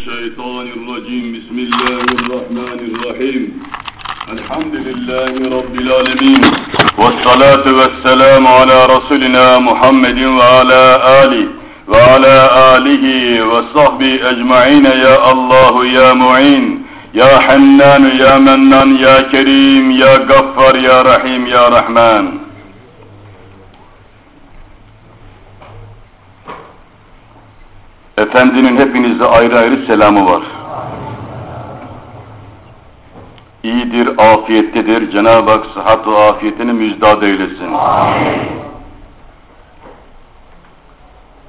الشيطان الرجيم. بسم الله الرحمن الرحيم. الحمد لله رب العالمين. والصلاة والسلام على رسولنا محمد وعلى آله وعلى آله وصحبه أجمعين. يا الله يا معين. يا حنان يا منان يا كريم يا غفار يا رحيم يا رحمن. Efendinin hepinize ayrı ayrı selamı var. İyidir, afiyettedir. Cenab-ı Hak sıhhat ve afiyetini müjdat eylesin.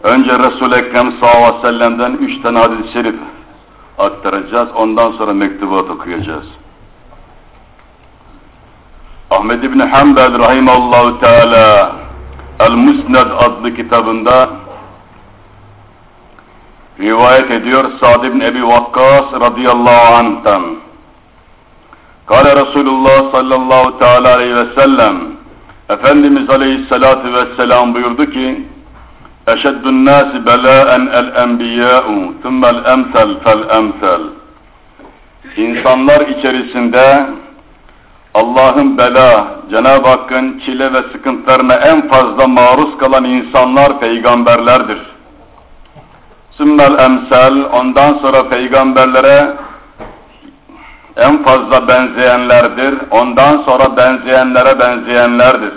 Önce Resul-i Ekrem sallallahu aleyhi ve sellem'den üç tane hadis-i şerif aktaracağız. Ondan sonra mektubat okuyacağız. Ahmed İbni Hanbel rahimallahu teala El-Musned adlı kitabında rivayet ediyor Sa'd ibn Ebi Vakkas radıyallahu anh'tan. Kale Resulullah sallallahu teala aleyhi ve sellem Efendimiz aleyhissalatu vesselam buyurdu ki Eşeddün nâsi belâen el enbiyâ'u thummel emsel fel İnsanlar içerisinde Allah'ın bela, Cenab-ı Hakk'ın çile ve sıkıntılarına en fazla maruz kalan insanlar peygamberlerdir. Sümmel emsel, ondan sonra peygamberlere en fazla benzeyenlerdir. Ondan sonra benzeyenlere benzeyenlerdir.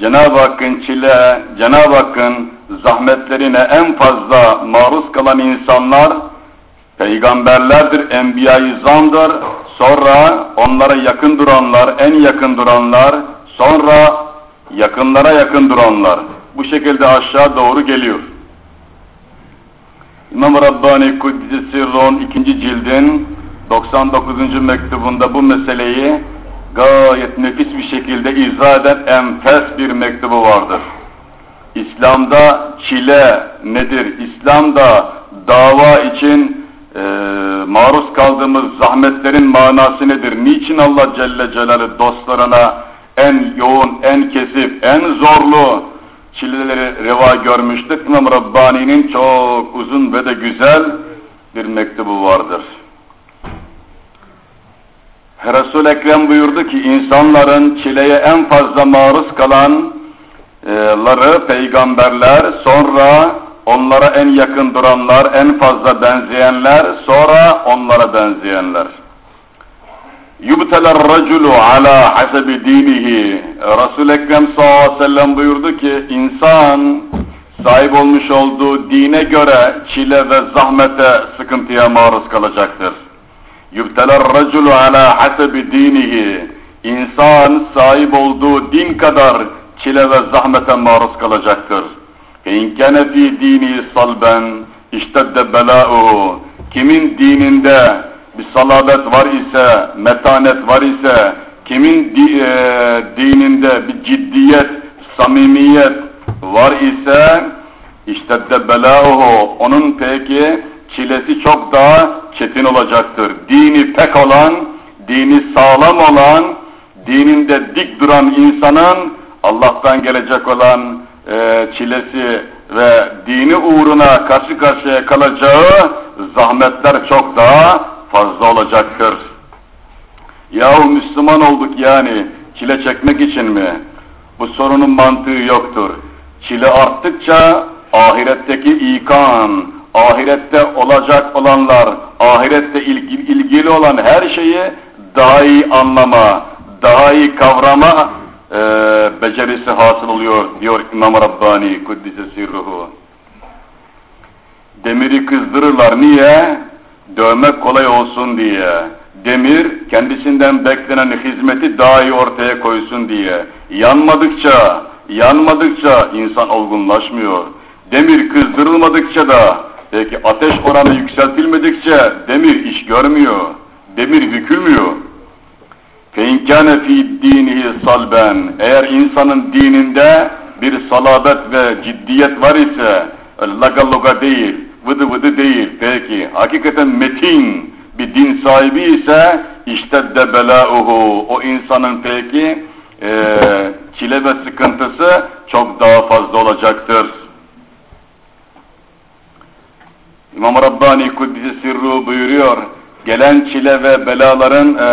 Cenab-ı Hakk'ın çile, Cenab-ı Hakk'ın zahmetlerine en fazla maruz kalan insanlar peygamberlerdir, enbiya-i zamdır. Sonra onlara yakın duranlar, en yakın duranlar, sonra yakınlara yakın duranlar. Bu şekilde aşağı doğru geliyor. İmam Rabbani Kuddisi Sirron 2. cildin 99. mektubunda bu meseleyi gayet nefis bir şekilde izah eden enfes bir mektubu vardır. İslam'da çile nedir? İslam'da dava için e, maruz kaldığımız zahmetlerin manası nedir? Niçin Allah Celle Celaluhu dostlarına en yoğun, en kesip, en zorlu çileleri reva görmüştür. İmam Rabbani'nin çok uzun ve de güzel bir mektubu vardır. Resul-i Ekrem buyurdu ki insanların çileye en fazla maruz kalanları peygamberler, sonra onlara en yakın duranlar, en fazla benzeyenler, sonra onlara benzeyenler. Yubteler raculu ala hasebi dinihi. Resul-i Ekrem sallallahu aleyhi ve sellem buyurdu ki insan sahip olmuş olduğu dine göre çile ve zahmete, sıkıntıya maruz kalacaktır. Yubteler raculu ala hasebi dinihi. İnsan sahip olduğu din kadar çile ve zahmete maruz kalacaktır. İn kâne fî dini salben iştedde belâ'uhu. Kimin dininde bir salabet var ise, metanet var ise, kimin di, e, dininde bir ciddiyet, samimiyet var ise, işte de belâuhu, onun peki çilesi çok daha çetin olacaktır. Dini pek olan, dini sağlam olan, dininde dik duran insanın Allah'tan gelecek olan e, çilesi ve dini uğruna karşı karşıya kalacağı zahmetler çok daha fazla olacaktır. Yahu Müslüman olduk yani çile çekmek için mi? Bu sorunun mantığı yoktur. Çile arttıkça ahiretteki ikan, ahirette olacak olanlar, ahirette ilgili, ilgili olan her şeyi daha iyi anlama, daha iyi kavrama e, becerisi hasıl oluyor diyor İmam Rabbani Kuddise Sirruhu. Demiri kızdırırlar niye? Dövmek kolay olsun diye. Demir kendisinden beklenen hizmeti daha iyi ortaya koysun diye. Yanmadıkça, yanmadıkça insan olgunlaşmıyor. Demir kızdırılmadıkça da peki ateş oranı yükseltilmedikçe demir iş görmüyor. Demir bükülmüyor. Feinkâne fî dinihi salben. Eğer insanın dininde bir salabet ve ciddiyet var ise laga değil, vıdı vıdı değil. Peki hakikaten metin bir din sahibi ise işte de belâuhu. O insanın peki e, çile ve sıkıntısı çok daha fazla olacaktır. İmam Rabbani Kuddisi Sirru buyuruyor. Gelen çile ve belaların e,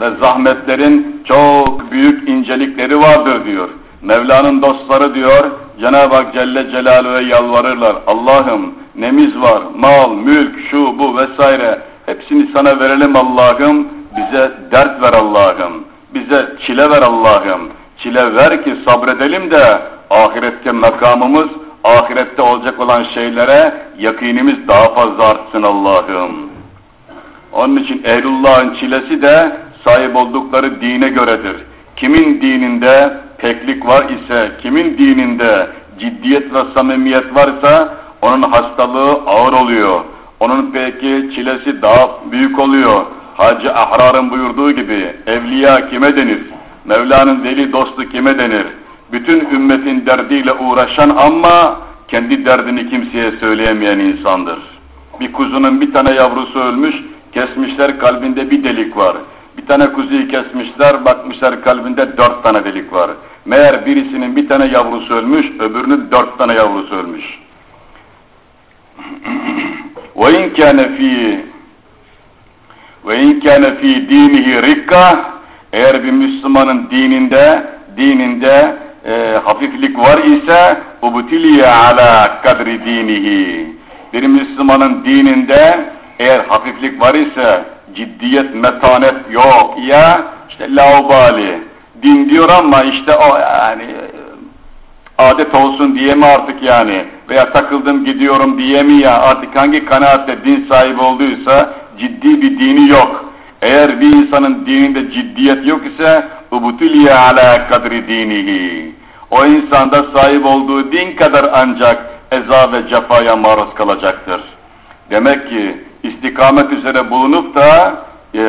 ve zahmetlerin çok büyük incelikleri vardır diyor. Mevla'nın dostları diyor, Cenab-ı Hak Celle Celaluhu'ya yalvarırlar. Allah'ım nemiz var, mal, mülk, şu, bu vesaire. Hepsini sana verelim Allah'ım. Bize dert ver Allah'ım. Bize çile ver Allah'ım. Çile ver ki sabredelim de ahirette makamımız, ahirette olacak olan şeylere yakinimiz daha fazla artsın Allah'ım. Onun için ehlullahın çilesi de sahip oldukları dine göredir. Kimin dininde teklik var ise, kimin dininde ciddiyet ve samimiyet varsa onun hastalığı ağır oluyor. Onun peki çilesi daha büyük oluyor. Hacı Ahrar'ın buyurduğu gibi evliya kime denir? Mevla'nın veli dostu kime denir? Bütün ümmetin derdiyle uğraşan ama kendi derdini kimseye söyleyemeyen insandır. Bir kuzunun bir tane yavrusu ölmüş, kesmişler kalbinde bir delik var. Bir tane kuzuyu kesmişler, bakmışlar kalbinde dört tane delik var. Meğer birisinin bir tane yavrusu ölmüş, öbürünün dört tane yavrusu ölmüş. وَاِنْ كَانَ ف۪ي وَاِنْ كَانَ ف۪ي دِينِهِ رِكَّةً Eğer bir Müslümanın dininde, dininde e, hafiflik var ise ubtiliye ala kadri dinihi. Bir Müslümanın dininde eğer hafiflik var ise ciddiyet, metanet yok ya işte laubali. Din diyor ama işte o yani adet olsun diye mi artık yani veya takıldım gidiyorum diye mi ya artık hangi kanaatle din sahibi olduysa ciddi bir dini yok. Eğer bir insanın dininde ciddiyet yok ise ubutiliye ala kadri dinihi. O insanda sahip olduğu din kadar ancak eza ve cefaya maruz kalacaktır. Demek ki istikamet üzere bulunup da e,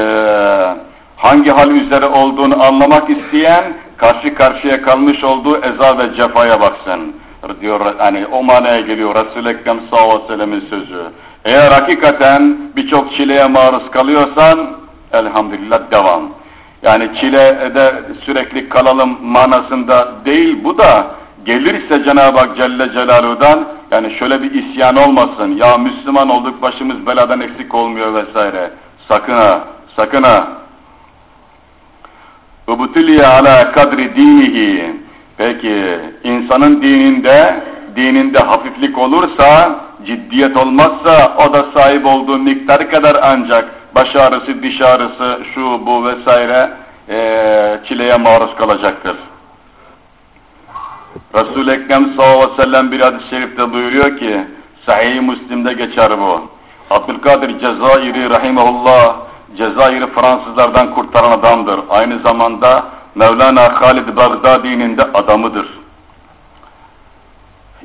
hangi hal üzere olduğunu anlamak isteyen karşı karşıya kalmış olduğu eza ve cefaya baksın. Diyor hani o manaya geliyor Resul-i Ekrem sallallahu aleyhi ve sözü. Eğer hakikaten birçok çileye maruz kalıyorsan elhamdülillah devam. Yani çilede sürekli kalalım manasında değil bu da gelirse Cenab-ı Hak Celle Celaluhu'dan yani şöyle bir isyan olmasın. Ya Müslüman olduk başımız beladan eksik olmuyor vesaire. Sakın ha, sakın ha. Ubutiliye ala kadri dinihi. Peki insanın dininde dininde hafiflik olursa, ciddiyet olmazsa o da sahip olduğu miktar kadar ancak baş ağrısı, diş ağrısı, şu bu vesaire e, çileye maruz kalacaktır. Resul-i Ekrem sallallahu aleyhi ve sellem bir hadis-i şerifte buyuruyor ki, Sahih-i Müslim'de geçer bu. Abdülkadir Cezayir'i rahimahullah, Cezayir'i Fransızlardan kurtaran adamdır. Aynı zamanda Mevlana Halid Bagdadi'nin de adamıdır.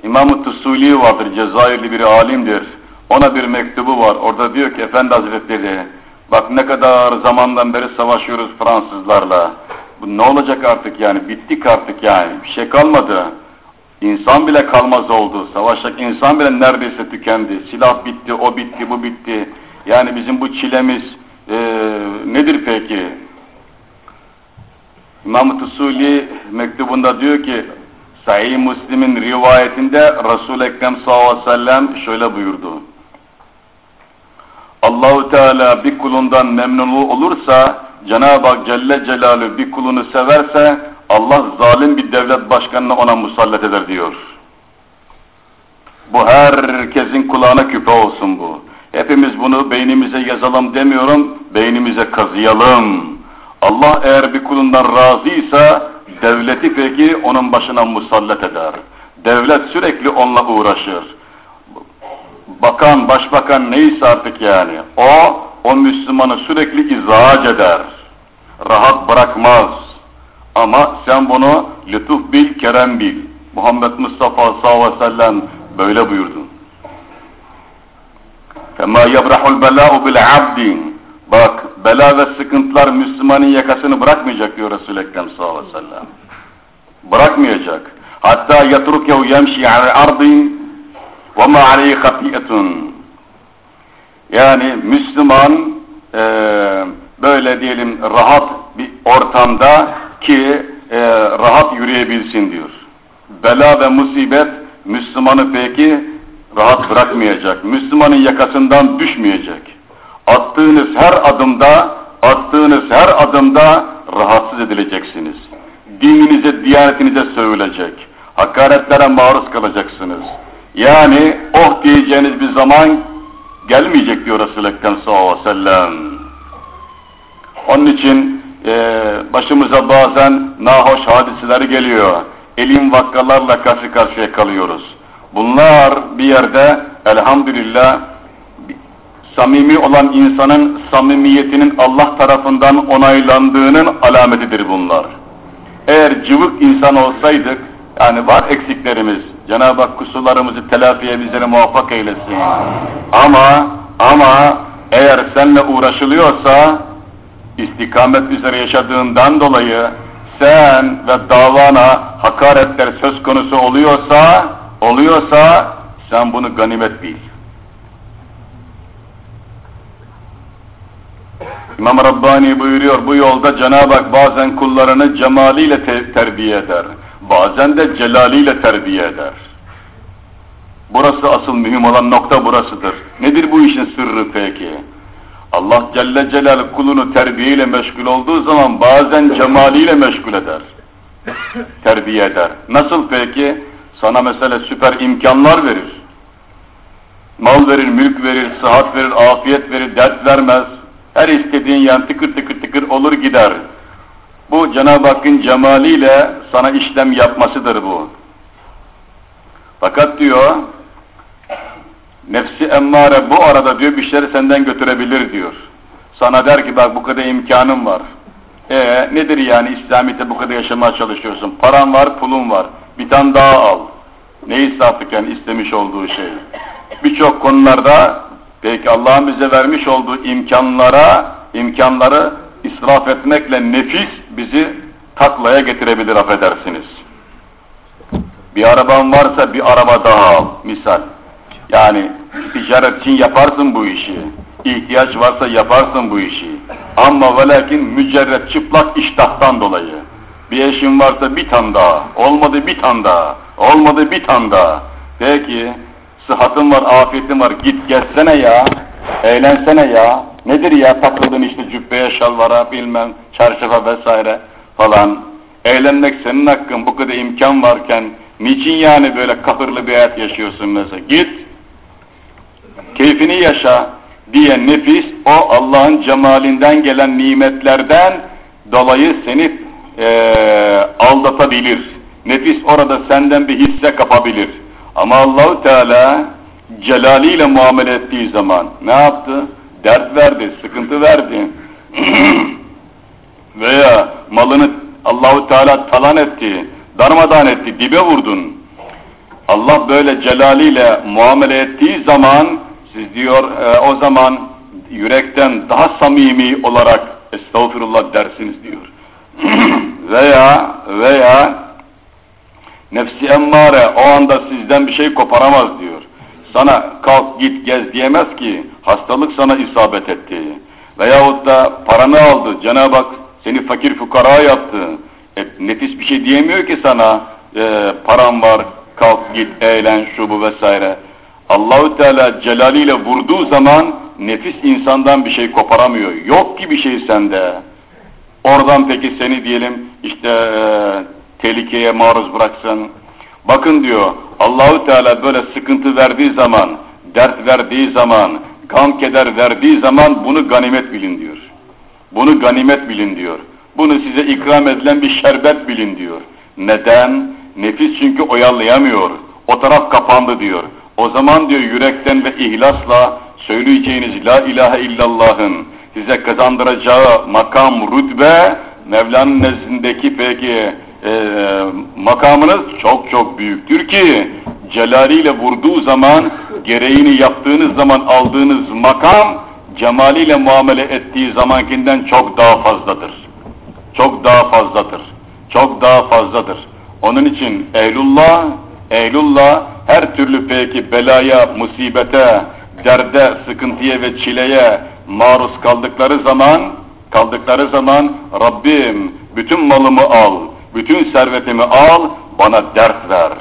İmam-ı Tusuli vardır, Cezayirli bir alimdir. Ona bir mektubu var. Orada diyor ki Efendi Hazretleri, bak ne kadar zamandan beri savaşıyoruz Fransızlarla. Bu ne olacak artık yani? Bittik artık yani. Bir şey kalmadı. İnsan bile kalmaz oldu. Savaşacak insan bile neredeyse tükendi. Silah bitti, o bitti, bu bitti. Yani bizim bu çilemiz e, nedir peki? İmam-ı Tusuli mektubunda diyor ki Sahih Müslim'in rivayetinde Resul-i Ekrem sallallahu aleyhi ve sellem şöyle buyurdu. Allahu Teala bir kulundan memnun olursa Cenab-ı Hak Celle Celaluhu bir kulunu severse Allah zalim bir devlet başkanını ona musallat eder diyor. Bu herkesin kulağına küpe olsun bu. Hepimiz bunu beynimize yazalım demiyorum, beynimize kazıyalım. Allah eğer bir kulundan razıysa devleti peki onun başına musallat eder. Devlet sürekli onunla uğraşır. Bakan, başbakan neyse artık yani. O, o Müslümanı sürekli izahac eder. Rahat bırakmaz. Ama sen bunu lütuf bil, kerem bil. Muhammed Mustafa sallallahu aleyhi ve sellem böyle buyurdu. فَمَا يَبْرَحُ الْبَلَاءُ بِالْعَبْدِ Bak, bela ve sıkıntılar Müslümanın yakasını bırakmayacak diyor Resul-i Ekrem sallallahu aleyhi ve sellem. Bırakmayacak. Hatta yatrukehu yemşi ala ardin ve ma aleyhi hatiyetun. Yani Müslüman e, böyle diyelim rahat bir ortamda ki e, rahat yürüyebilsin diyor. Bela ve musibet Müslümanı peki rahat bırakmayacak. Müslümanın yakasından düşmeyecek. Attığınız her adımda, attığınız her adımda rahatsız edileceksiniz. Dininize, diyanetinize sövülecek. Hakaretlere maruz kalacaksınız. Yani oh diyeceğiniz bir zaman gelmeyecek diyor Resulü Ekrem sallallahu aleyhi ve sellem. Onun için e, başımıza bazen nahoş hadiseler geliyor. Elim vakkalarla karşı karşıya kalıyoruz. Bunlar bir yerde elhamdülillah samimi olan insanın samimiyetinin Allah tarafından onaylandığının alametidir bunlar. Eğer cıvık insan olsaydık, yani var eksiklerimiz, Cenab-ı Hak kusurlarımızı telafiye bizleri muvaffak eylesin. Ama, ama eğer seninle uğraşılıyorsa, istikamet üzere yaşadığından dolayı sen ve davana hakaretler söz konusu oluyorsa, oluyorsa sen bunu ganimet bil. İmam Rabbani buyuruyor bu yolda Cenab-ı Hak bazen kullarını cemaliyle te terbiye eder. Bazen de celaliyle terbiye eder. Burası asıl mühim olan nokta burasıdır. Nedir bu işin sırrı peki? Allah Celle Celal kulunu terbiyeyle meşgul olduğu zaman bazen cemaliyle meşgul eder. terbiye eder. Nasıl peki? Sana mesela süper imkanlar verir. Mal verir, mülk verir, sıhhat verir, afiyet verir, dert vermez. Her istediğin yan tıkır tıkır tıkır olur gider. Bu Cenab-ı Hakk'ın cemaliyle sana işlem yapmasıdır bu. Fakat diyor, nefsi emmare bu arada diyor bir şeyleri senden götürebilir diyor. Sana der ki bak bu kadar imkanım var. E nedir yani İslamiyet'te bu kadar yaşamaya çalışıyorsun? Paran var, pulun var. Bir tane daha al. Neyi sapıken istemiş olduğu şey. Birçok konularda Peki Allah'ın bize vermiş olduğu imkanlara, imkanları israf etmekle nefis bizi taklaya getirebilir affedersiniz. Bir araban varsa bir araba daha al misal. Yani ticaret için yaparsın bu işi. İhtiyaç varsa yaparsın bu işi. Ama ve lakin mücerret çıplak iştahtan dolayı. Bir eşin varsa bir tane daha. Olmadı bir tane daha. Olmadı bir tane daha. Peki sıhhatın var, afiyetin var, git gelsene ya, eğlensene ya. Nedir ya takıldın işte cübbeye, şalvara, bilmem, çarşafa vesaire falan. Eğlenmek senin hakkın, bu kadar imkan varken, niçin yani böyle kahırlı bir hayat yaşıyorsun mesela? Git, keyfini yaşa diye nefis, o Allah'ın cemalinden gelen nimetlerden dolayı seni e, aldatabilir. Nefis orada senden bir hisse kapabilir. Ama Allahu Teala celaliyle muamele ettiği zaman ne yaptı? Dert verdi, sıkıntı verdi. Veya malını Allahu Teala talan etti, darmadan etti, dibe vurdun. Allah böyle celaliyle muamele ettiği zaman siz diyor e, o zaman yürekten daha samimi olarak estağfurullah dersiniz diyor. veya veya Nefsi emmare o anda sizden bir şey koparamaz diyor. Sana kalk git gez diyemez ki hastalık sana isabet etti. Veyahut da paranı aldı Cenab-ı Hak seni fakir fukara yaptı. E, nefis bir şey diyemiyor ki sana e, param var kalk git eğlen şu bu vesaire. Allahü Teala celaliyle vurduğu zaman nefis insandan bir şey koparamıyor. Yok ki bir şey sende. Oradan peki seni diyelim işte e, tehlikeye maruz bıraksın. Bakın diyor Allahü Teala böyle sıkıntı verdiği zaman, dert verdiği zaman, kan keder verdiği zaman bunu ganimet bilin diyor. Bunu ganimet bilin diyor. Bunu size ikram edilen bir şerbet bilin diyor. Neden? Nefis çünkü oyalayamıyor. O taraf kapandı diyor. O zaman diyor yürekten ve ihlasla söyleyeceğiniz La ilahe illallah'ın size kazandıracağı makam, rütbe Mevla'nın nezdindeki peki e, makamınız çok çok büyüktür ki celaliyle vurduğu zaman gereğini yaptığınız zaman aldığınız makam cemaliyle muamele ettiği zamankinden çok daha fazladır. Çok daha fazladır. Çok daha fazladır. Onun için ehlullah, ehlullah her türlü peki belaya, musibete, derde, sıkıntıya ve çileye maruz kaldıkları zaman kaldıkları zaman Rabbim bütün malımı al, bütün servetimi al, bana dert ver,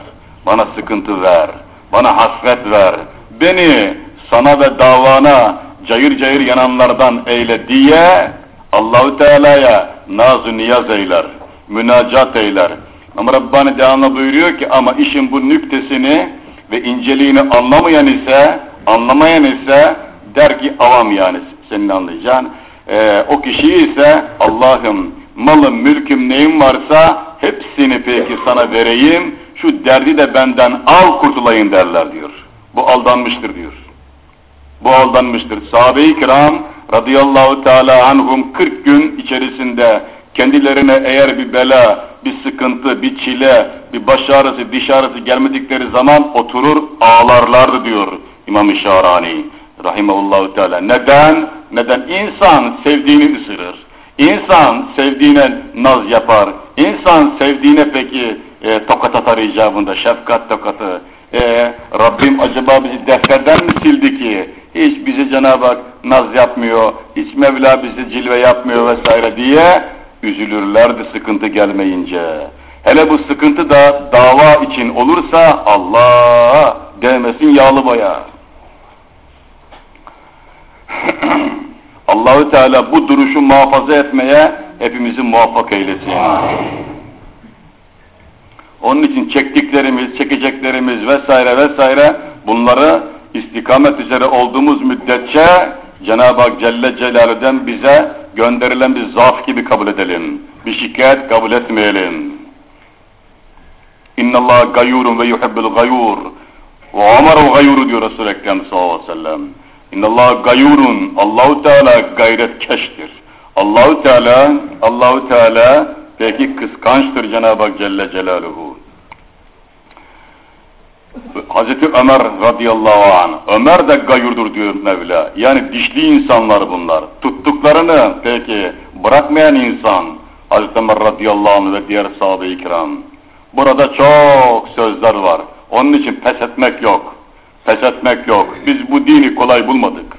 bana sıkıntı ver, bana hasret ver. Beni sana ve davana cayır cayır yananlardan eyle diye Allahu Teala'ya naz niyaz eyler, münacat eyler. Ama Rabbani devamlı buyuruyor ki ama işin bu nüktesini ve inceliğini anlamayan ise, anlamayan ise der ki avam yani senin anlayacağın. Ee, o kişi ise Allah'ım malım, mülküm, neyim varsa hepsini peki sana vereyim, şu derdi de benden al kurtulayım derler diyor. Bu aldanmıştır diyor. Bu aldanmıştır. Sahabe-i kiram radıyallahu teala anhum 40 gün içerisinde kendilerine eğer bir bela, bir sıkıntı, bir çile, bir baş ağrısı, diş ağrısı gelmedikleri zaman oturur ağlarlardı diyor İmam-ı Şahrani rahimahullahu teala. Neden? Neden? İnsan sevdiğini ısırır. İnsan sevdiğine naz yapar. İnsan sevdiğine peki e, tokat atar icabında, şefkat tokatı. E, Rabbim acaba bizi defterden mi sildi ki? Hiç bizi Cenab-ı Hak naz yapmıyor, hiç Mevla bizi cilve yapmıyor vesaire diye üzülürlerdi sıkıntı gelmeyince. Hele bu sıkıntı da dava için olursa Allah değmesin yağlı boya. Allahü Teala bu duruşu muhafaza etmeye hepimizi muvaffak eylesin. Onun için çektiklerimiz, çekeceklerimiz vesaire vesaire bunları istikamet üzere olduğumuz müddetçe Cenab-ı Hak Celle Celaluhu'dan bize gönderilen bir zaaf gibi kabul edelim. Bir şikayet kabul etmeyelim. İnna Allah gayurun ve yuhibbul gayur. Ve amaru gayuru diyor Resul-i Ekrem sallallahu aleyhi ve sellem. İnna Allah gayurun. Allahu Teala gayretkeştir. Allahu Teala Allahu Teala peki kıskançtır Cenab-ı Celle Celaluhu. Hazreti Ömer radıyallahu anh, Ömer de gayurdur diyor Mevla. Yani dişli insanlar bunlar. Tuttuklarını peki bırakmayan insan Hazreti Ömer radıyallahu anh ve diğer sahabe-i kiram. Burada çok sözler var. Onun için pes etmek yok. Pes etmek yok. Biz bu dini kolay bulmadık.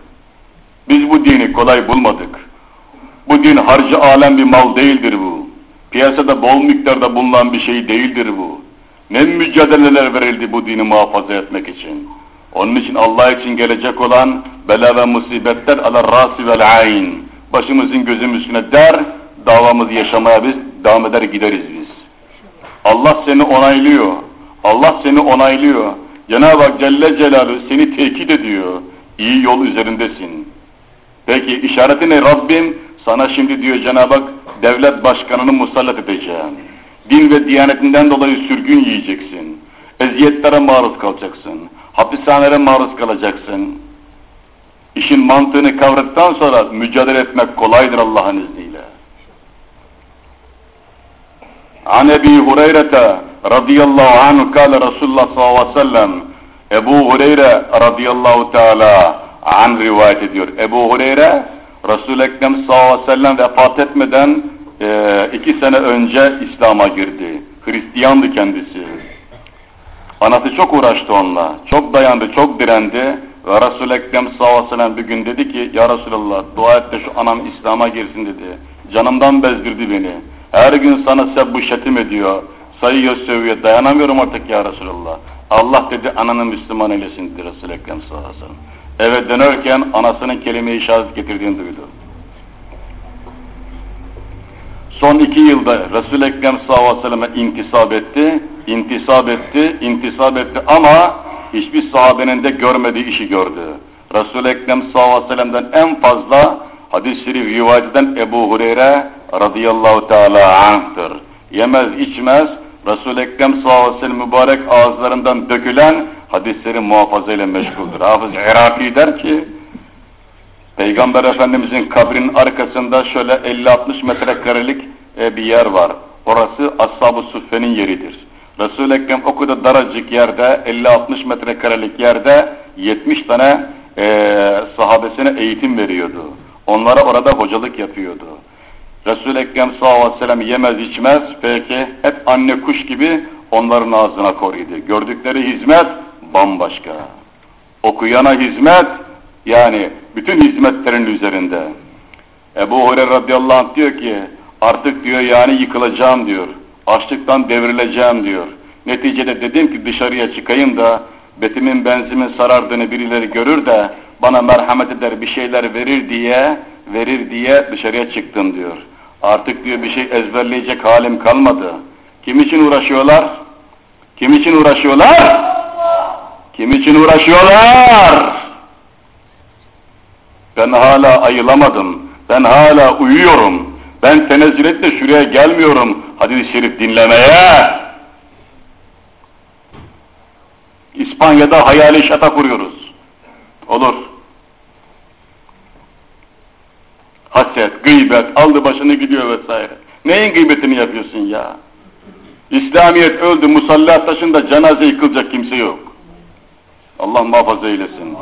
Biz bu dini kolay bulmadık. Bu din harcı alem bir mal değildir bu. Piyasada bol miktarda bulunan bir şey değildir bu. Ne mücadeleler verildi bu dini muhafaza etmek için. Onun için Allah için gelecek olan bela ve musibetler ala rasi vel ayn. Başımızın gözümüz üstüne der, davamızı yaşamaya biz devam eder gideriz biz. Allah seni onaylıyor. Allah seni onaylıyor. Cenab-ı Hak Celle Celaluhu seni tekit ediyor. İyi yol üzerindesin. Peki işareti ne? Rabbim sana şimdi diyor Cenab-ı Hak devlet başkanını musallat edeceğim. Din ve diyanetinden dolayı sürgün yiyeceksin. Eziyetlere maruz kalacaksın. Hapishanelere maruz kalacaksın. İşin mantığını kavradıktan sonra mücadele etmek kolaydır Allah'ın izniyle. An Ebi Hureyre'te radıyallahu anh kâle Resulullah sallallahu aleyhi ve sellem Ebu Hureyre radıyallahu teala an rivayet ediyor. Ebu Hureyre Resul-i Ekrem sallallahu aleyhi ve sellem vefat etmeden e, iki sene önce İslam'a girdi. Hristiyandı kendisi. Anası çok uğraştı onunla. Çok dayandı, çok direndi. Ve Resul-i Ekrem sallallahu aleyhi ve sellem bir gün dedi ki Ya Resulallah dua et de şu anam İslam'a girsin dedi. Canımdan bezdirdi beni. Her gün sana sebbu şetim ediyor. Sayıyor sövüyor. Dayanamıyorum artık ya Resulallah. Allah dedi ananı Müslüman eylesin dedi Resul-i Ekrem sallallahu. Eve dönerken anasının kelime-i şehadet getirdiğini duydu. Son iki yılda Resul-i Ekrem sallallahu aleyhi ve intisap etti, intisap etti, intisap etti ama hiçbir sahabenin de görmediği işi gördü. Resul-i Ekrem sallallahu aleyhi ve en fazla hadis-i şerif rivayet eden Ebu Hureyre radıyallahu teala anh'tır. Yemez içmez Resul-i Ekrem sallallahu aleyhi ve sellem mübarek ağızlarından dökülen hadisleri muhafaza ile meşguldür. Hafız Iraki der ki Peygamber Efendimizin kabrinin arkasında şöyle 50-60 metrekarelik e, bir yer var. Orası Ashab-ı Suffe'nin yeridir. Resul-i Ekrem o kadar daracık yerde 50-60 metrekarelik yerde 70 tane e, sahabesine eğitim veriyordu. Onlara orada hocalık yapıyordu. Resul-i Ekrem sallallahu aleyhi ve sellem yemez içmez peki hep anne kuş gibi onların ağzına koruydu. Gördükleri hizmet bambaşka. Okuyana hizmet yani bütün hizmetlerin üzerinde. Ebu Hureyre radıyallahu anh diyor ki artık diyor yani yıkılacağım diyor. Açlıktan devrileceğim diyor. Neticede dedim ki dışarıya çıkayım da betimin benzimin sarardığını birileri görür de bana merhamet eder bir şeyler verir diye verir diye dışarıya çıktım diyor. Artık diyor bir şey ezberleyecek halim kalmadı. Kim için uğraşıyorlar? Kim için uğraşıyorlar? Kim için uğraşıyorlar? Ben hala ayılamadım. Ben hala uyuyorum. Ben tenezzül de şuraya gelmiyorum hadis-i şerif dinlemeye. İspanya'da hayali şata kuruyoruz. Olur. Haset, gıybet, aldı başını gidiyor vesaire. Neyin gıybetini yapıyorsun ya? İslamiyet öldü, musalla taşında cenaze yıkılacak kimse yok. Allah muhafaza eylesin.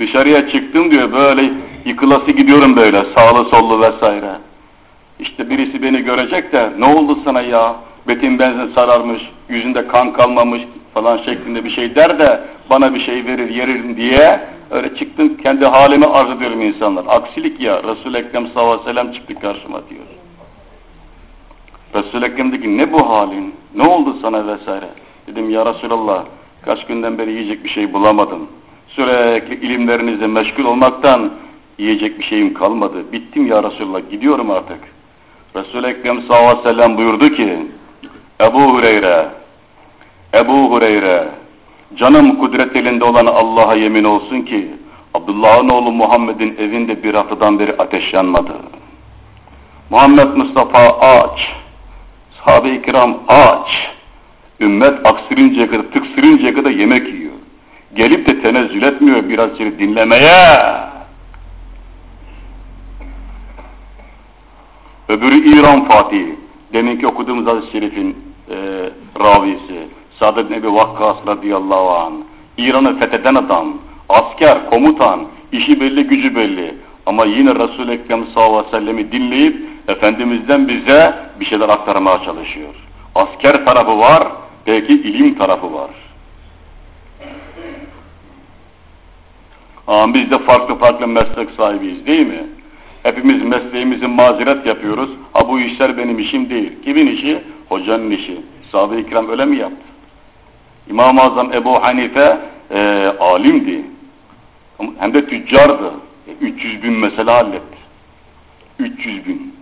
Dışarıya çıktım diyor böyle yıkılası gidiyorum böyle sağlı sollu vesaire. İşte birisi beni görecek de ne oldu sana ya? Betin benzin sararmış, yüzünde kan kalmamış falan şeklinde bir şey der de bana bir şey verir yerim diye öyle çıktım kendi halimi arz ediyorum insanlar. Aksilik ya Resul-i Ekrem sallallahu aleyhi ve sellem çıktı karşıma diyor. Resul-i Ekrem dedi ki ne bu halin? Ne oldu sana vesaire? Dedim ya Resulallah kaç günden beri yiyecek bir şey bulamadım. Sürekli ilimlerinizle meşgul olmaktan yiyecek bir şeyim kalmadı. Bittim ya Resulallah gidiyorum artık. Resul-i Ekrem sallallahu aleyhi ve sellem buyurdu ki Ebu Hureyre Ebu Hureyre canım kudret elinde olan Allah'a yemin olsun ki Abdullah'ın oğlu Muhammed'in evinde bir haftadan beri ateş yanmadı. Muhammed Mustafa aç. Sahabe-i kiram aç. Ümmet aksırıncaya kadar, tıksırıncaya kadar yemek yiyor. Gelip de tenezzül etmiyor biraz seni dinlemeye. Öbürü İran Fatihi. Deminki okuduğumuz hadis-i şerifin e, ravisi. Sa'd bin Ebi Vakkas radıyallahu anh. İran'ı fetheden adam. Asker, komutan. işi belli, gücü belli. Ama yine Resul-i Ekrem sallallahu aleyhi ve sellem'i dinleyip Efendimiz'den bize bir şeyler aktarmaya çalışıyor. Asker tarafı var, belki ilim tarafı var. Ama biz de farklı farklı meslek sahibiyiz değil mi? Hepimiz mesleğimizin mazeret yapıyoruz. Ha bu işler benim işim değil. Kimin işi? Hocanın işi. Sahabe-i kiram öyle mi yaptı? İmam-ı Azam Ebu Hanife e, alimdi. Hem de tüccardı. E, 300 bin mesele halletti. 300 bin.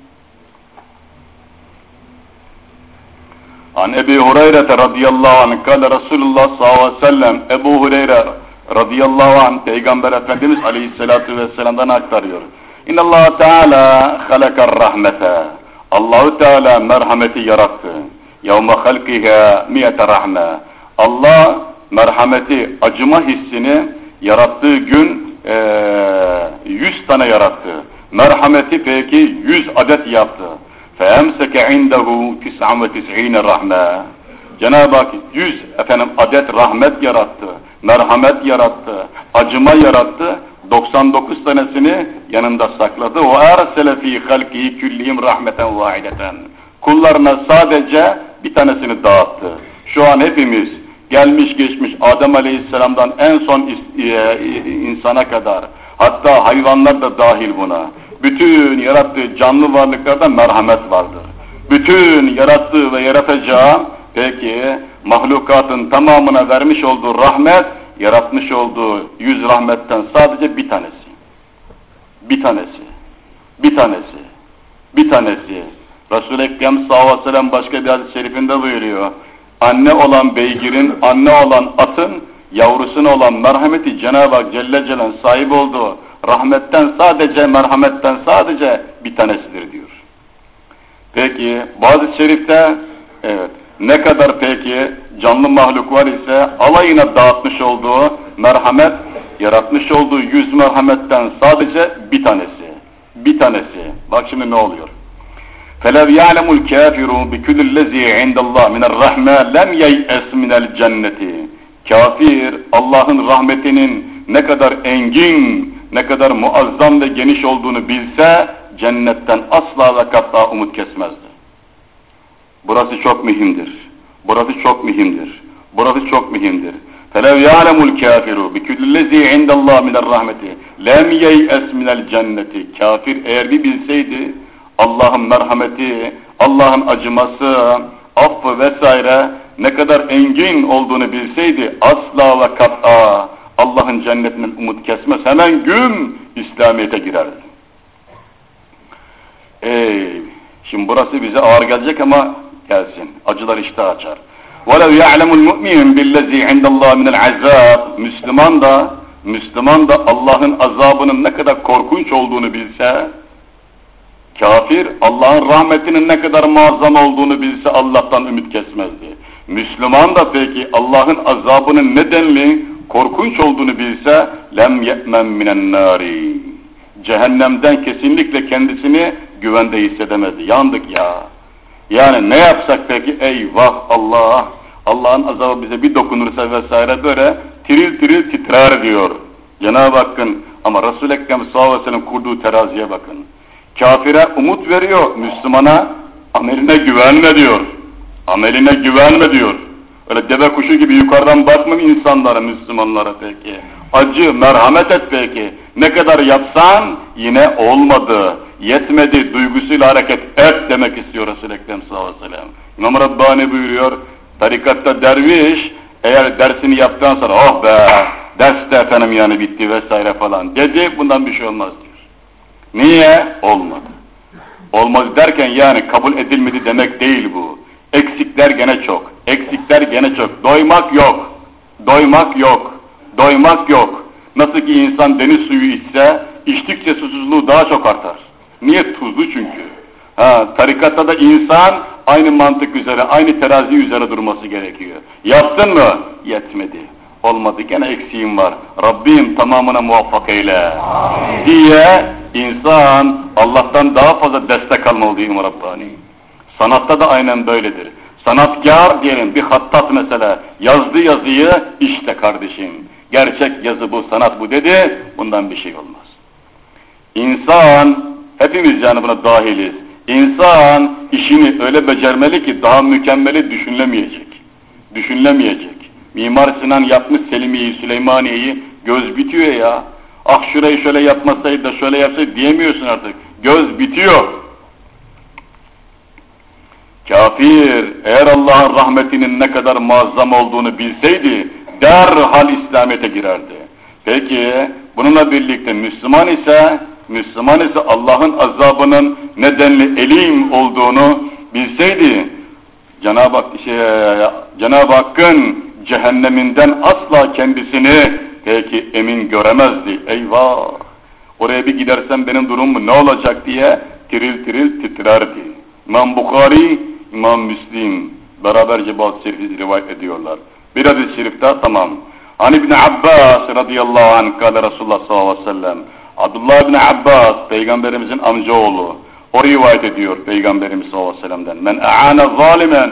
An Ebi Hureyre radıyallahu anh kale Resulullah sallallahu aleyhi ve sellem Ebu Hureyre radıyallahu anh Peygamber Efendimiz aleyhissalatu vesselam'dan aktarıyor. İnna Allah Teala halakar rahmete. Allahu Teala merhameti yarattı. Yevme halkiha miyete rahme. Allah merhameti, acıma hissini yarattığı gün e, yüz tane yarattı. Merhameti peki yüz adet yaptı. فَاَمْسَكَ عِنْدَهُ تِسْعًا وَتِسْعِينَ رَحْمَةً Cenab-ı Hak yüz efendim adet rahmet yarattı, merhamet yarattı, acıma yarattı. 99 tanesini yanında sakladı. O ersele fi halkihi küllihim rahmeten vahideten. Kullarına sadece bir tanesini dağıttı. Şu an hepimiz gelmiş geçmiş Adem Aleyhisselam'dan en son e, insana kadar hatta hayvanlar da dahil buna. Bütün yarattığı canlı varlıklarda merhamet vardır. Bütün yarattığı ve yaratacağı peki mahlukatın tamamına vermiş olduğu rahmet yaratmış olduğu yüz rahmetten sadece bir tanesi. Bir tanesi. Bir tanesi. Bir tanesi. Resul-i Ekrem sallallahu aleyhi ve sellem başka bir hadis-i şerifinde buyuruyor. Anne olan beygirin, anne olan atın, yavrusuna olan merhameti Cenab-ı Hak Celle Celle'nin sahip olduğu rahmetten sadece, merhametten sadece bir tanesidir diyor. Peki, bazı şerifte evet, ne kadar peki canlı mahluk var ise alayına dağıtmış olduğu merhamet, yaratmış olduğu yüz merhametten sadece bir tanesi. Bir tanesi. Bak şimdi ne oluyor? فَلَوْ يَعْلَمُ الْكَافِرُ بِكُلُّ الَّذ۪ي عِنْدَ اللّٰهِ مِنَ الرَّحْمَةِ لَمْ يَيْأَسْ مِنَ الْجَنَّةِ Kafir, Allah'ın rahmetinin ne kadar engin, ne kadar muazzam ve geniş olduğunu bilse, cennetten asla ve katta umut kesmezdi. Burası çok mühimdir. Burası çok mühimdir. Burası çok mühimdir. فَلَوْ يَعْلَمُ الْكَافِرُ بِكُلِّ الَّذ۪ي عِنْدَ اللّٰهِ مِنَ الرَّحْمَةِ لَمْ يَيْأَسْ مِنَ الْجَنَّةِ Kafir eğer bir Allah'ın merhameti, Allah'ın acıması, affı vesaire ne kadar engin olduğunu bilseydi asla ve kat'a Allah'ın cennetinden umut kesmez. Hemen güm İslamiyet'e girerdi. Ey, şimdi burası bize ağır gelecek ama gelsin. Acılar işte açar. وَلَوْ يَعْلَمُ الْمُؤْمِنُ بِالَّذ۪ي عِنْدَ اللّٰهِ مِنَ الْعَذَابِ Müslüman da, Müslüman da Allah'ın azabının ne kadar korkunç olduğunu bilse, kafir Allah'ın rahmetinin ne kadar muazzam olduğunu bilse Allah'tan ümit kesmezdi. Müslüman da peki Allah'ın azabının nedenli korkunç olduğunu bilse lem ye'men minen nari. Cehennemden kesinlikle kendisini güvende hissedemedi. Yandık ya. Yani ne yapsak peki? Eyvah Allah! Allah'ın azabı bize bir dokunursa vesaire böyle tiril tiril titrer diyor. Cenab-ı Hakk'ın ama Resul-i Ekrem sallallahu aleyhi ve sellem kurduğu teraziye bakın. Kafire umut veriyor, Müslümana ameline güvenme diyor. Ameline güvenme diyor. Öyle deve kuşu gibi yukarıdan bakma insanlara, Müslümanlara peki. Acı, merhamet et peki. Ne kadar yapsan yine olmadı. Yetmedi, duygusuyla hareket et demek istiyor Resul-i Ekrem sallallahu aleyhi ve sellem. Buyuruyor, tarikatta derviş eğer dersini yaptıktan sonra oh be ders de efendim yani bitti vesaire falan dedi bundan bir şey olmaz diyor. Niye? Olmadı. Olmaz derken yani kabul edilmedi demek değil bu. Eksikler gene çok. Eksikler gene çok. Doymak yok. Doymak yok. Doymak yok. Nasıl ki insan deniz suyu içse, içtikçe susuzluğu daha çok artar. Niye? Tuzlu çünkü. Ha, tarikatta da insan aynı mantık üzere, aynı terazi üzere durması gerekiyor. Yaptın mı? Yetmedi. Olmadı. Gene eksiğim var. Rabbim tamamına muvaffak eyle. Amin. Diye insan Allah'tan daha fazla destek almalı mi Rabbani? Sanatta da aynen böyledir. Sanatkar diyelim bir hattat mesela yazdı yazıyı işte kardeşim. Gerçek yazı bu, sanat bu dedi. Bundan bir şey olmaz. İnsan, hepimiz yani buna dahiliz. İnsan işini öyle becermeli ki daha mükemmeli düşünülemeyecek. Düşünülemeyecek. Mimar Sinan yapmış Selimiye'yi, Süleymaniye'yi göz bitiyor ya. Ah şurayı şöyle yapmasaydı da şöyle yapsaydı diyemiyorsun artık. Göz bitiyor. Kafir eğer Allah'ın rahmetinin ne kadar muazzam olduğunu bilseydi derhal İslamiyet'e girerdi. Peki bununla birlikte Müslüman ise Müslüman ise Allah'ın azabının nedenli elim olduğunu bilseydi Cenab-ı Hak, şey, Cenab Hakk'ın cehenneminden asla kendisini peki emin göremezdi. Eyvah! Oraya bir gidersem benim durumum ne olacak diye tiril tiril titrerdi. İmam Bukhari, İmam Müslim beraberce bazı şerifi rivayet ediyorlar. Bir hadis-i şerifte tamam. Hani İbni Abbas radıyallahu anh kâle Resulullah sallallahu aleyhi ve sellem Abdullah bin Abbas peygamberimizin amcaoğlu o rivayet ediyor peygamberimiz sallallahu aleyhi ve sellem'den. Men e'ane zalimen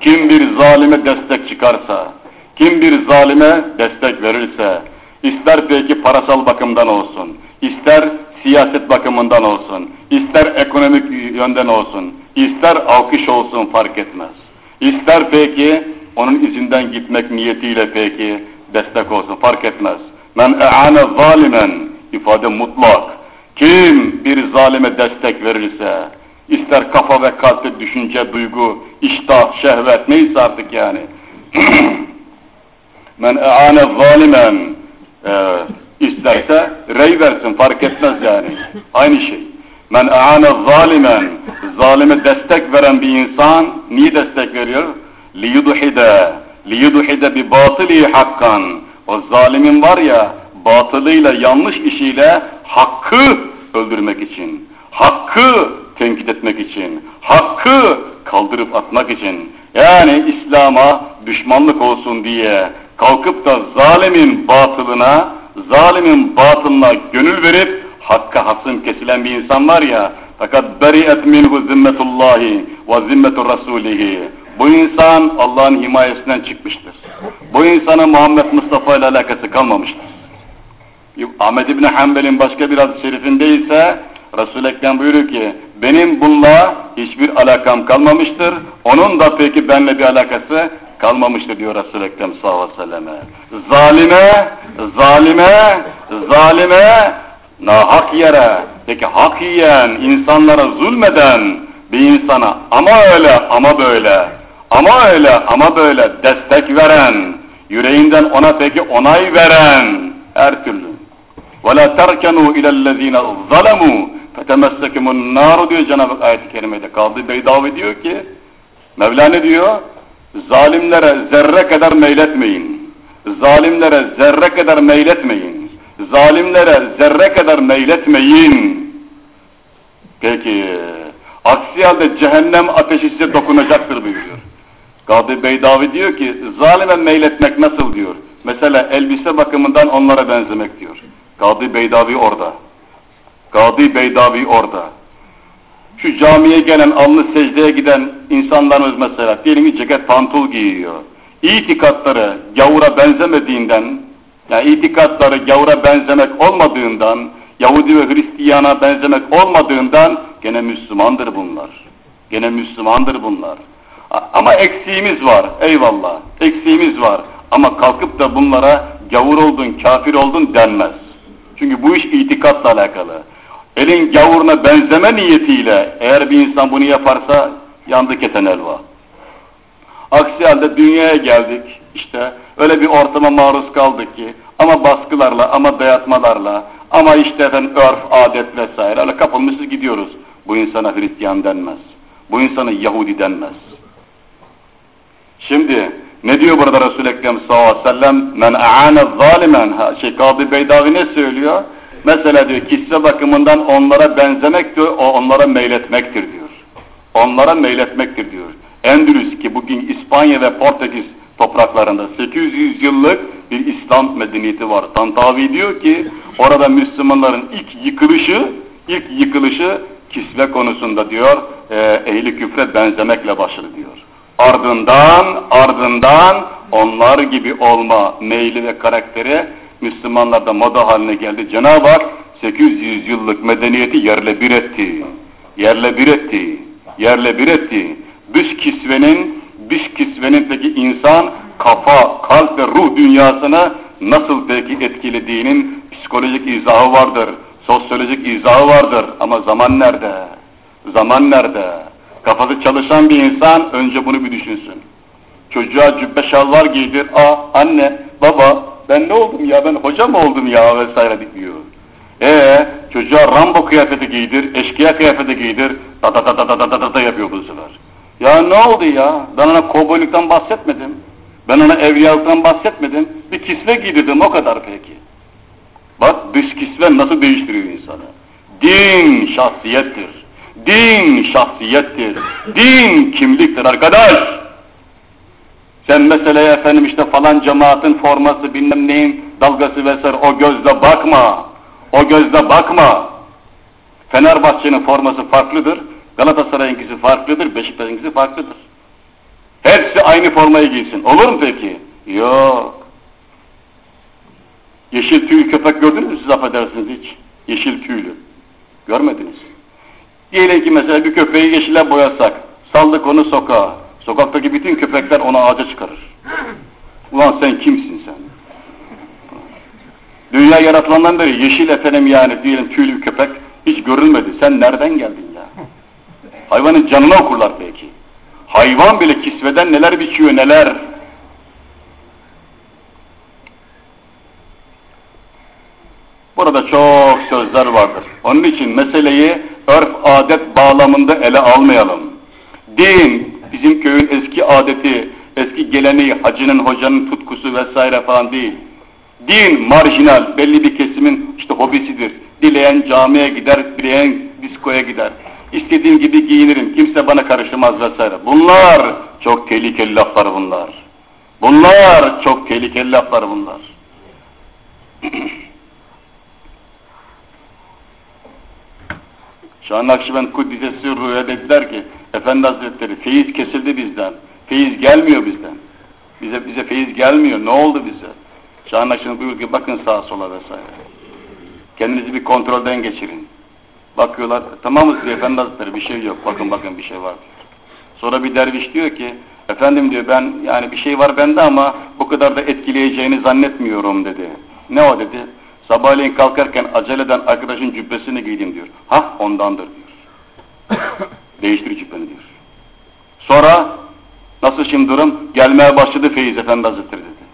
kim bir zalime destek çıkarsa, kim bir zalime destek verirse, ister peki parasal bakımdan olsun, ister siyaset bakımından olsun, ister ekonomik yönden olsun, ister alkış olsun fark etmez. İster peki onun izinden gitmek niyetiyle peki destek olsun fark etmez. Men e'ane zalimen ifade mutlak. Kim bir zalime destek verirse, ister kafa ve kalpte düşünce, duygu, iştah, şehvet neyse artık yani. Men e'ane zalimen e, isterse rey versin fark etmez yani. Aynı şey. Men e'ane zalimen zalime destek veren bir insan niye destek veriyor? liyudhide liyudhide bi batili hakkan o zalimin var ya batılıyla yanlış işiyle hakkı öldürmek için hakkı tenkit etmek için hakkı kaldırıp atmak için yani İslam'a düşmanlık olsun diye kalkıp da zalimin batılına zalimin batılına gönül verip hakka hasım kesilen bir insan var ya fakat beri'et minhu zimmetullahi ve zimmetu rasulihi bu insan Allah'ın himayesinden çıkmıştır. Bu insanın Muhammed Mustafa ile alakası kalmamıştır. Ahmet İbni Hanbel'in başka bir adı şerifinde ise Resul-i Ekrem buyuruyor ki benim bununla hiçbir alakam kalmamıştır. Onun da peki benimle bir alakası kalmamıştır diyor Resul-i Ekrem sallallahu aleyhi ve selleme. Zalime, zalime, zalime, hak yere, peki hak yiyen, insanlara zulmeden bir insana ama öyle ama böyle ama öyle ama böyle destek veren, yüreğinden ona peki onay veren her türlü. وَلَا تَرْكَنُوا اِلَى الَّذ۪ينَ ظَلَمُوا فَتَمَسَّكُمُ النَّارُ diyor Cenab-ı Hak ayet-i kerimede. Kaldı Beydavi diyor ki, Mevla ne diyor? Zalimlere zerre kadar meyletmeyin. Zalimlere zerre kadar meyletmeyin. Zalimlere zerre kadar meyletmeyin. Peki, aksi halde cehennem ateşi size dokunacaktır buyuruyor. Kadı Beydavi diyor ki, zalime meyletmek nasıl diyor. Mesela elbise bakımından onlara benzemek diyor. Kadı Beydavi orada. Kadı Beydavi orada. Şu camiye gelen, alnı secdeye giden insanlarımız mesela, diyelim ki ceket pantul giyiyor. İtikatları gavura benzemediğinden, yani itikatları gavura benzemek olmadığından, Yahudi ve Hristiyana benzemek olmadığından gene Müslümandır bunlar. Gene Müslümandır bunlar. Ama eksiğimiz var. Eyvallah. Eksiğimiz var. Ama kalkıp da bunlara gavur oldun, kafir oldun denmez. Çünkü bu iş itikatla alakalı. Elin gavuruna benzeme niyetiyle eğer bir insan bunu yaparsa yandı keten elva. Aksi halde dünyaya geldik işte öyle bir ortama maruz kaldık ki ama baskılarla ama dayatmalarla ama işte efendim örf, adet vesaire öyle kapılmışız gidiyoruz. Bu insana Hristiyan denmez. Bu insana Yahudi denmez. Şimdi ne diyor burada Resul-i Ekrem sallallahu aleyhi ve sellem? Men a'ane zalimen. Şey Kadı Beydavi ne söylüyor? Mesela diyor kişisel bakımından onlara benzemek diyor, onlara meyletmektir diyor. Onlara meyletmektir diyor. Endülüs ki bugün İspanya ve Portekiz topraklarında 800 yıllık bir İslam medeniyeti var. Tantavi diyor ki orada Müslümanların ilk yıkılışı, ilk yıkılışı kisve konusunda diyor e, ehli küfre benzemekle başladı diyor. Ardından, ardından onlar gibi olma meyli ve karakteri Müslümanlarda moda haline geldi. Cenab-ı Hak 800 yıllık medeniyeti yerle bir etti. Yerle bir etti. Yerle bir etti. Dış kisvenin, dış kisvenin peki insan kafa, kalp ve ruh dünyasına nasıl peki etkilediğinin psikolojik izahı vardır. Sosyolojik izahı vardır. Ama zaman nerede? Zaman nerede? Kafası çalışan bir insan önce bunu bir düşünsün. Çocuğa cübbe şalvar giydir. Aa anne, baba ben ne oldum ya ben hoca mı oldum ya vesaire diyor. Ee çocuğa Rambo kıyafeti giydir, eşkıya kıyafeti giydir. Da da da da da da da da yapıyor bu sefer. Ya ne oldu ya? Ben ona kovboyluktan bahsetmedim. Ben ona evliyalıktan bahsetmedim. Bir kisve giydirdim o kadar peki. Bak dış kisve nasıl değiştiriyor insanı. Din şahsiyettir. Din şahsiyettir. Din kimliktir arkadaş. Sen meseleye efendim işte falan cemaatin forması bilmem neyin dalgası vesaire o gözle bakma. O gözle bakma. Fenerbahçe'nin forması farklıdır. Galatasaray'ınkisi farklıdır. Beşiktaş'ınkisi farklıdır. Hepsi aynı formayı giysin. Olur mu peki? Yok. Yeşil tüylü köpek gördünüz mü siz affedersiniz hiç? Yeşil tüylü. Görmediniz. Diyelim ki mesela bir köpeği yeşile boyasak, saldık onu sokağa. Sokaktaki bütün köpekler onu ağaca çıkarır. Ulan sen kimsin sen? Dünya yaratılandan beri yeşil efendim yani diyelim tüylü bir köpek hiç görülmedi. Sen nereden geldin ya? Hayvanın canına okurlar belki. Hayvan bile kisveden neler biçiyor neler. Burada çok sözler vardır. Onun için meseleyi örf adet bağlamında ele almayalım. Din, bizim köyün eski adeti, eski geleneği, hacının, hocanın tutkusu vesaire falan değil. Din marjinal, belli bir kesimin işte hobisidir. Dileyen camiye gider, dileyen diskoya gider. İstediğim gibi giyinirim, kimse bana karışamaz vesaire. Bunlar çok tehlikeli laflar bunlar. Bunlar çok tehlikeli laflar bunlar. Şah Nakşibend Kuddisesi Sürru'ya dediler ki, Efendi Hazretleri feyiz kesildi bizden. Feyiz gelmiyor bizden. Bize bize feyiz gelmiyor. Ne oldu bize? Şah Nakşibend buyuruyor ki bakın sağa sola vesaire. Kendinizi bir kontrolden geçirin. Bakıyorlar, tamam mı diyor Efendi Hazretleri bir şey yok. Bakın bakın bir şey var. Sonra bir derviş diyor ki, efendim diyor ben yani bir şey var bende ama bu kadar da etkileyeceğini zannetmiyorum dedi. Ne o dedi? Sabahleyin kalkarken aceleden arkadaşın cübbesini giydim diyor. Ha ondandır diyor. Değiştir cübbeni diyor. Sonra Nasıl şimdi durum? Gelmeye başladı Feyiz Efendi Hazretleri dedi.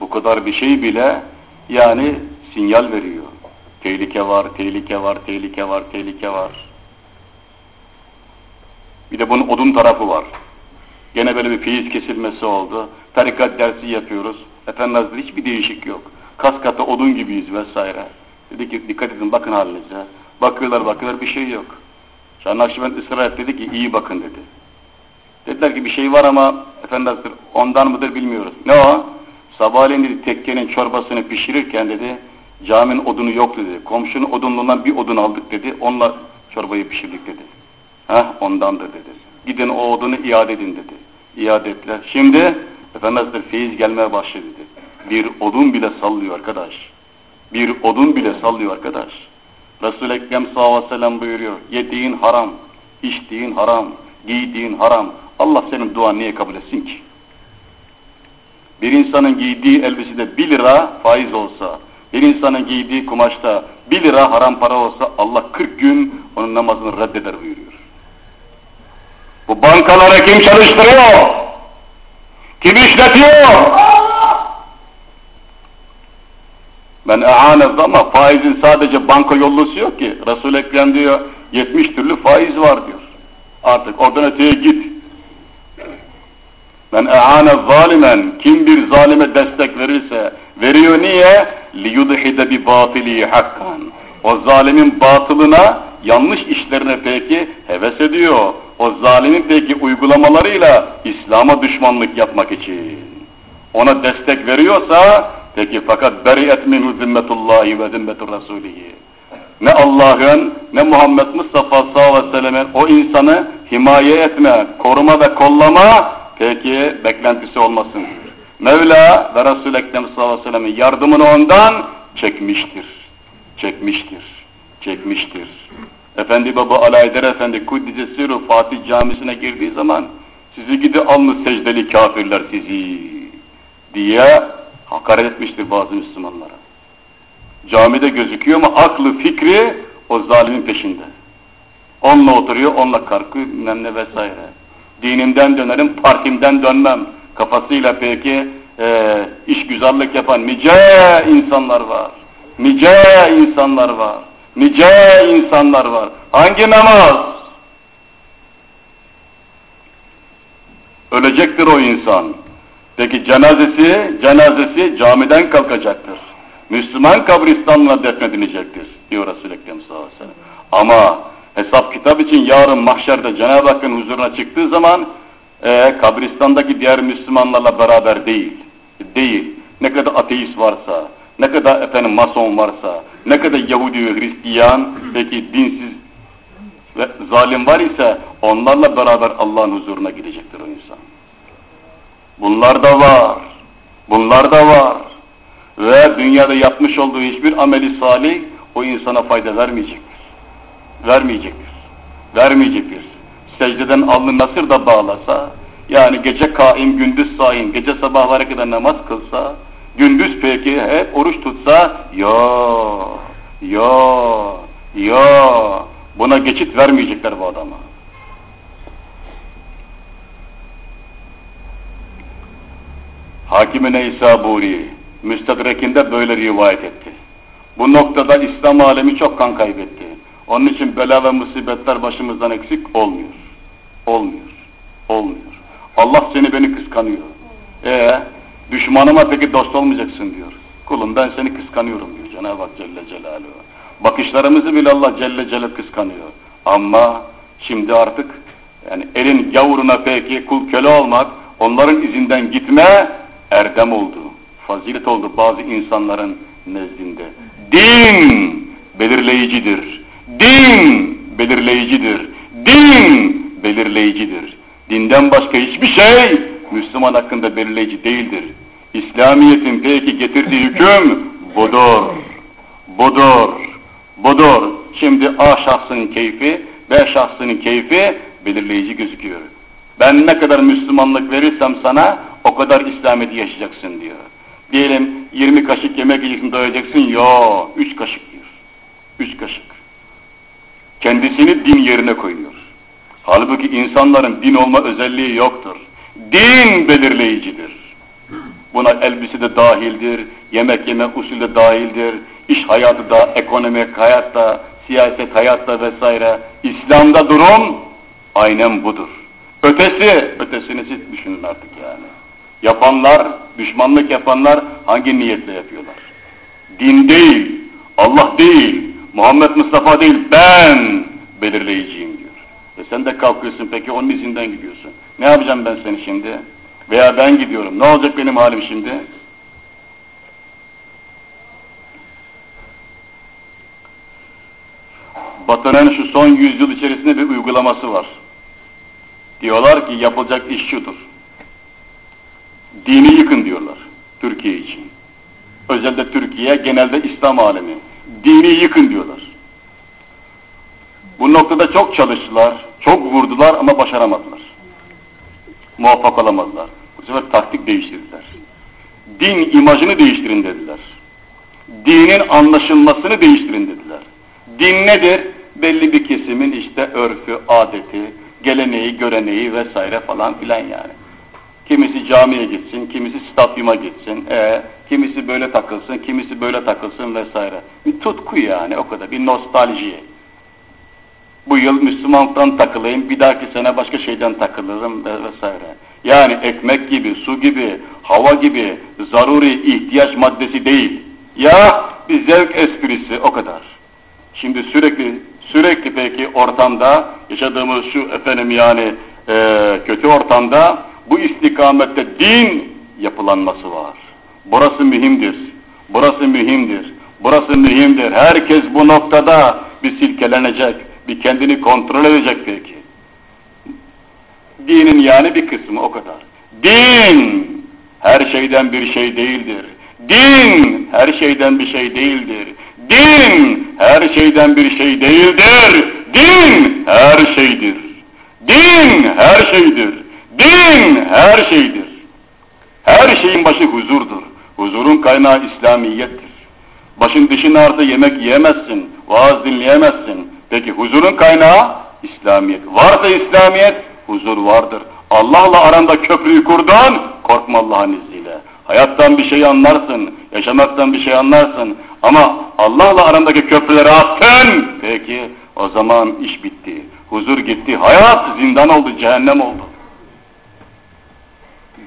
Bu kadar bir şey bile yani sinyal veriyor. Tehlike var, tehlike var, tehlike var, tehlike var. Bir de bunun odun tarafı var. Gene böyle bir feyiz kesilmesi oldu. Tarikat dersi yapıyoruz. Efendi Hazretleri hiçbir değişik yok. Kas katı odun gibiyiz vesaire. Dedi ki dikkat edin bakın halinize. Bakıyorlar bakıyorlar bir şey yok. Şah Nakşibend ısrar et dedi ki iyi bakın dedi. Dediler ki bir şey var ama Efendi ondan mıdır bilmiyoruz. Ne o? Sabahleyin dedi tekkenin çorbasını pişirirken dedi caminin odunu yok dedi. Komşunun odunluğundan bir odun aldık dedi. Onunla çorbayı pişirdik dedi. Heh ondandır dedi. Gidin o odunu iade edin dedi. İade ettiler. Şimdi Efendi Hazretleri feyiz gelmeye başladı dedi. Bir odun bile sallıyor arkadaş. Bir odun bile sallıyor arkadaş. Resul-i Ekrem sallallahu aleyhi ve sellem buyuruyor. Yediğin haram, içtiğin haram, giydiğin haram. Allah senin duan niye kabul etsin ki? Bir insanın giydiği elbisede bir lira faiz olsa, bir insanın giydiği kumaşta bir lira haram para olsa Allah 40 gün onun namazını reddeder buyuruyor. Bu bankaları kim çalıştırıyor? Kim işletiyor? Ben ehanezde ama faizin sadece banka yollusu yok ki. Resul-i Ekrem diyor 70 türlü faiz var diyor. Artık oradan öteye git. Ben ehane zalimen kim bir zalime destek verirse veriyor niye? Liyudhide bi batili hakkan. O zalimin batılına yanlış işlerine peki heves ediyor. O zalimin peki uygulamalarıyla İslam'a düşmanlık yapmak için. Ona destek veriyorsa peki fakat beriyet minhu zimmetullahi ve zimmetur rasulihi. Ne Allah'ın ne Muhammed Mustafa sallallahu aleyhi ve sellem'in o insanı himaye etme, koruma ve kollama peki beklentisi olmasın. Mevla ve Resul-i Ekrem sallallahu aleyhi ve sellem'in yardımını ondan çekmiştir. Çekmiştir. Çekmiştir. Efendi Baba Alaeddin Efendi Kuddise Siru Fatih Camisi'ne girdiği zaman sizi gidi almış secdeli kafirler sizi diye hakaret etmiştir bazı Müslümanlara. Camide gözüküyor ama aklı fikri o zalimin peşinde. Onunla oturuyor, onunla kalkıyor, bilmem vesaire. Dinimden dönerim, partimden dönmem. Kafasıyla peki e, iş güzellik yapan nice insanlar var. Nice insanlar var. Nice insanlar var. Hangi namaz? Ölecektir o insan. Peki cenazesi, cenazesi camiden kalkacaktır. Müslüman kabristanına defnedilecektir diyor Resul-i Ekrem sallallahu aleyhi ve sellem. Ama hesap kitap için yarın mahşerde Cenab-ı Hakk'ın huzuruna çıktığı zaman e, kabristandaki diğer Müslümanlarla beraber değil. Değil. Ne kadar ateist varsa, ne kadar efendim mason varsa, ne kadar Yahudi ve Hristiyan, peki dinsiz ve zalim var ise onlarla beraber Allah'ın huzuruna gidecektir o insan. Bunlar da var. Bunlar da var. Ve dünyada yapmış olduğu hiçbir ameli salih o insana fayda vermeyecektir. Vermeyecektir. Vermeyecektir. Secdeden alnı nasır da bağlasa, yani gece kaim, gündüz saim, gece sabahlara kadar namaz kılsa, gündüz peki hep oruç tutsa, yo, yo, yo, buna geçit vermeyecekler bu adama. Hakim-i Neysaburi, Müstedrek'inde böyle rivayet etti. Bu noktada İslam alemi çok kan kaybetti. Onun için bela ve musibetler başımızdan eksik olmuyor. Olmuyor. Olmuyor. Allah seni beni kıskanıyor. Ee, düşmanıma peki dost olmayacaksın diyor. Kulum ben seni kıskanıyorum diyor Cenab-ı Hak Celle Celaluhu. Bakışlarımızı bile Allah Celle Celle kıskanıyor. Ama şimdi artık yani elin yavruna peki kul köle olmak, onların izinden gitme erdem oldu. Fazilet oldu bazı insanların nezdinde. Din belirleyicidir. Din belirleyicidir. Din belirleyicidir. Dinden başka hiçbir şey Müslüman hakkında belirleyici değildir. İslamiyet'in peki getirdiği hüküm budur. Budur. Budur. Şimdi A şahsının keyfi, B şahsının keyfi belirleyici gözüküyor. Ben ne kadar Müslümanlık verirsem sana o kadar İslamiyet'i yaşayacaksın diyor. Diyelim 20 kaşık yemek yiyeceksin doyacaksın. Yo 3 kaşık diyor. 3 kaşık. Kendisini din yerine koyuyor. Halbuki insanların din olma özelliği yoktur. Din belirleyicidir. Buna elbise de dahildir, yemek yeme usulü de dahildir, iş hayatı da, ekonomik hayatta, siyaset hayatta vesaire. İslam'da durum aynen budur. Ötesi, ötesini siz düşünün artık yani. Yapanlar, düşmanlık yapanlar hangi niyetle yapıyorlar? Din değil, Allah değil, Muhammed Mustafa değil, ben belirleyiciyim diyor. E sen de kalkıyorsun peki onun izinden gidiyorsun. Ne yapacağım ben seni şimdi? Veya ben gidiyorum. Ne olacak benim halim şimdi? Batı'nın şu son yüzyıl içerisinde bir uygulaması var. Diyorlar ki yapılacak iş şudur. Dini yıkın diyorlar Türkiye için. Özellikle Türkiye, genelde İslam alemi. Dini yıkın diyorlar. Bu noktada çok çalıştılar, çok vurdular ama başaramadılar. Muvaffak olamadılar. Bu sefer taktik değiştirdiler. Din imajını değiştirin dediler. Dinin anlaşılmasını değiştirin dediler. Din nedir? Belli bir kesimin işte örfü, adeti, geleneği, göreneği vesaire falan filan yani. Kimisi camiye gitsin, kimisi stadyuma gitsin, e, kimisi böyle takılsın, kimisi böyle takılsın vesaire. Bir tutku yani o kadar, bir nostalji. Bu yıl Müslümanlıktan takılayım, bir dahaki sene başka şeyden takılırım vesaire. Yani ekmek gibi, su gibi, hava gibi zaruri ihtiyaç maddesi değil. Ya bir zevk esprisi o kadar. Şimdi sürekli sürekli peki ortamda yaşadığımız şu efendim yani e, kötü ortamda bu istikamette din yapılanması var. Burası mühimdir. Burası mühimdir. Burası mühimdir. Herkes bu noktada bir silkelenecek, bir kendini kontrol edecek peki. Dinin yani bir kısmı o kadar. Din her şeyden bir şey değildir. Din her şeyden bir şey değildir. Din her şeyden bir şey değildir. Din her şeydir. Din her şeydir. Din her şeydir. Her şeyin başı huzurdur. Huzurun kaynağı İslamiyettir. Başın dişin ağrıda yemek yiyemezsin, vaaz dinleyemezsin. Peki huzurun kaynağı İslamiyet. Varsa İslamiyet, huzur vardır. Allah'la aranda köprüyü kurdun, korkma Allah'ın izniyle. Hayattan bir şey anlarsın, yaşamaktan bir şey anlarsın. Ama Allah'la arandaki köprüleri attın. Peki o zaman iş bitti. Huzur gitti. Hayat zindan oldu, cehennem oldu.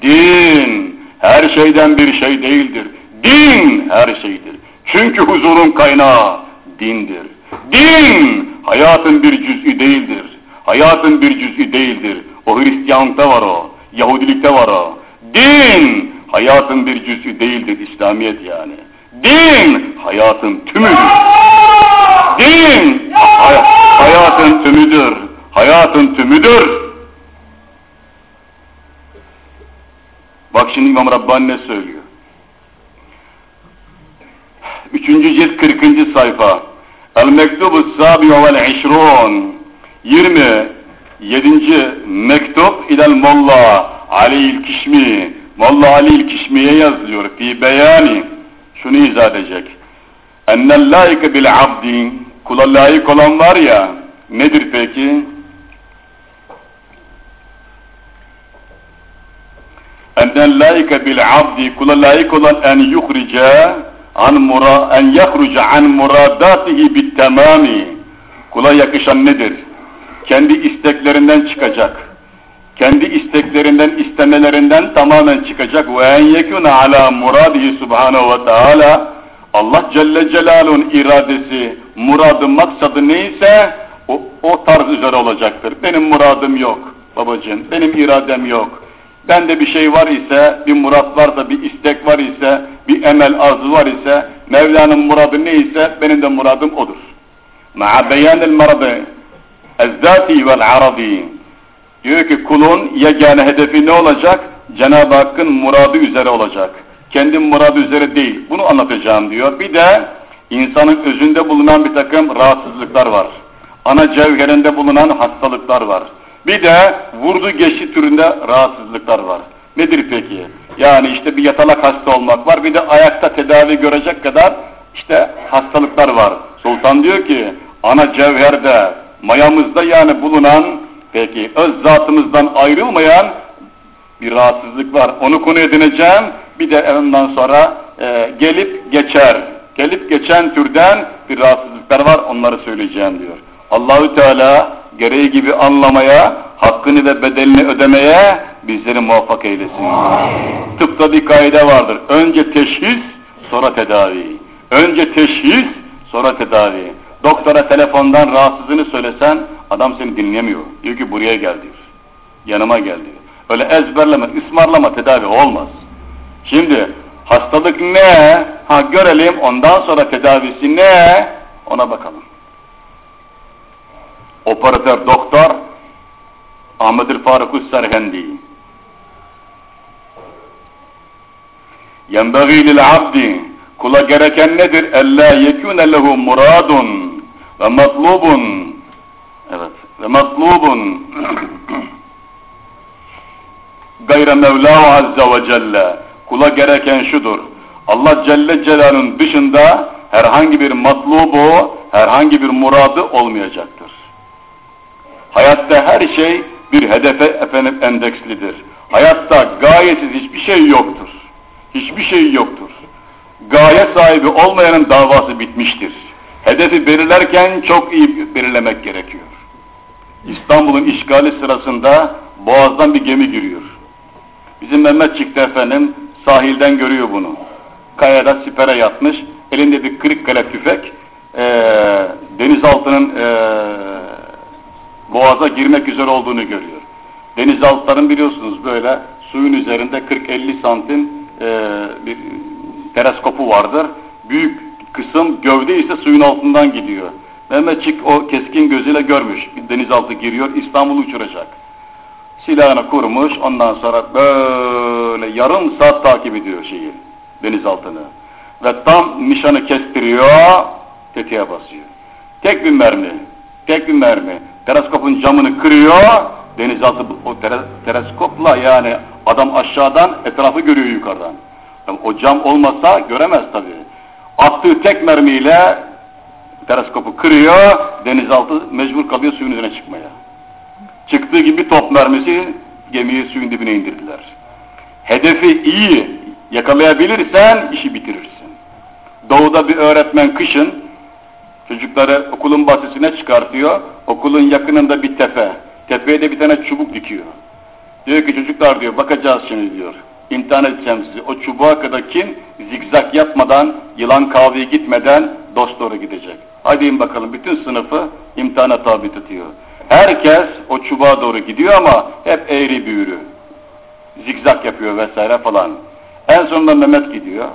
Din her şeyden bir şey değildir. Din her şeydir. Çünkü huzurun kaynağı dindir. Din hayatın bir cüz'ü değildir. Hayatın bir cüz'ü değildir. O Hristiyanlıkta var o. Yahudilikte var o. Din hayatın bir cüz'ü değildir. İslamiyet yani. Din hayatın tümüdür. Din hay hayatın tümüdür. Hayatın tümüdür. Bak şimdi İmam Rabbani ne söylüyor? Üçüncü cilt 40. sayfa. El mektubu sabi vel işrun. 27. mektup ilel molla Ali'l Kişmi. Molla Ali'l Kişmi'ye yazılıyor. Fi beyani. Şunu izah edecek. Ennel layıkı bil abdi. Kula layık olan var ya. Nedir peki? Ennel laike bil abdi kula layık olan en yuhrica an mura en yahruca an muradatihi bit tamami kula yakışan nedir? Kendi isteklerinden çıkacak. Kendi isteklerinden, istemelerinden tamamen çıkacak. Ve en yekuna ala muradihi subhanahu ve taala Allah Celle Celaluhu'nun iradesi, muradı, maksadı neyse o, o tarz üzere olacaktır. Benim muradım yok babacığım, benim iradem yok. Bende bir şey var ise, bir murat varsa, bir istek var ise, bir emel arzu var ise, Mevla'nın muradı neyse benim de muradım odur. Ma'a beyanil maradı ezzati vel aradi diyor ki kulun yegane hedefi ne olacak? Cenab-ı Hakk'ın muradı üzere olacak. Kendim muradı üzere değil. Bunu anlatacağım diyor. Bir de insanın özünde bulunan bir takım rahatsızlıklar var. Ana cevherinde bulunan hastalıklar var. Bir de vurdu geçti türünde rahatsızlıklar var. Nedir peki? Yani işte bir yatalak hasta olmak var, bir de ayakta tedavi görecek kadar işte hastalıklar var. Sultan diyor ki, ana cevherde, mayamızda yani bulunan Peki öz zatımızdan ayrılmayan bir rahatsızlık var. Onu konu edineceğim. Bir de ondan sonra e, gelip geçer. Gelip geçen türden bir rahatsızlıklar var. Onları söyleyeceğim diyor. Allahü Teala gereği gibi anlamaya, hakkını ve bedelini ödemeye bizleri muvaffak eylesin. Tıpta bir kaide vardır. Önce teşhis, sonra tedavi. Önce teşhis, sonra tedavi. Doktora telefondan rahatsızlığını söylesen adam seni dinlemiyor. Diyor ki buraya gel diyor. Yanıma gel diyor. Öyle ezberleme, ısmarlama tedavi olmaz. Şimdi hastalık ne? Ha görelim ondan sonra tedavisi ne? Ona bakalım. Operatör doktor Ahmet Faruk Serhendi Yenbagî lil abdi kula gereken nedir? Ella yekûne lehu muradun ve matlubun evet ve matlubun gayre Mevla Azze Celle kula gereken şudur. Allah Celle Celal'ın dışında herhangi bir matlubu, herhangi bir muradı olmayacaktır. Hayatta her şey bir hedefe efendim endekslidir. Hayatta gayesiz hiçbir şey yoktur. Hiçbir şey yoktur. Gaye sahibi olmayanın davası bitmiştir. Hedefi belirlerken çok iyi belirlemek gerekiyor. İstanbul'un işgali sırasında Boğaz'dan bir gemi giriyor. Bizim Mehmet çıktı efendim sahilden görüyor bunu. Kayada sipere yatmış, elinde bir kırık kale tüfek, ee, denizaltının ee, boğaza girmek üzere olduğunu görüyor. Denizaltıların biliyorsunuz böyle suyun üzerinde 40-50 santim ee, bir teleskopu vardır. Büyük kısım gövde ise suyun altından gidiyor. Mehmetçik o keskin gözüyle görmüş. Bir denizaltı giriyor, İstanbul'u uçuracak. Silahını kurmuş, ondan sonra böyle yarım saat takip ediyor şeyi, denizaltını. Ve tam nişanı kestiriyor, tetiğe basıyor. Tek bir mermi, tek bir mermi. Teleskopun camını kırıyor, denizaltı o teleskopla yani adam aşağıdan etrafı görüyor yukarıdan. Yani o cam olmasa göremez tabii. Attığı tek mermiyle teleskopu kırıyor, denizaltı mecbur kalıyor suyun üzerine çıkmaya. Çıktığı gibi top mermisi gemiyi suyun dibine indirdiler. Hedefi iyi yakalayabilirsen işi bitirirsin. Doğuda bir öğretmen kışın çocukları okulun bahçesine çıkartıyor. Okulun yakınında bir tepe. Tepeye de bir tane çubuk dikiyor. Diyor ki çocuklar diyor bakacağız şimdi diyor. İmtihan edeceğim sizi. O çubuğa kadar kim zigzag yapmadan, yılan kahveye gitmeden dost doğru gidecek. Hadi bakalım bütün sınıfı imtihana tabi tutuyor. Herkes o çubuğa doğru gidiyor ama hep eğri büğrü. Zigzag yapıyor vesaire falan. En sonunda Mehmet gidiyor.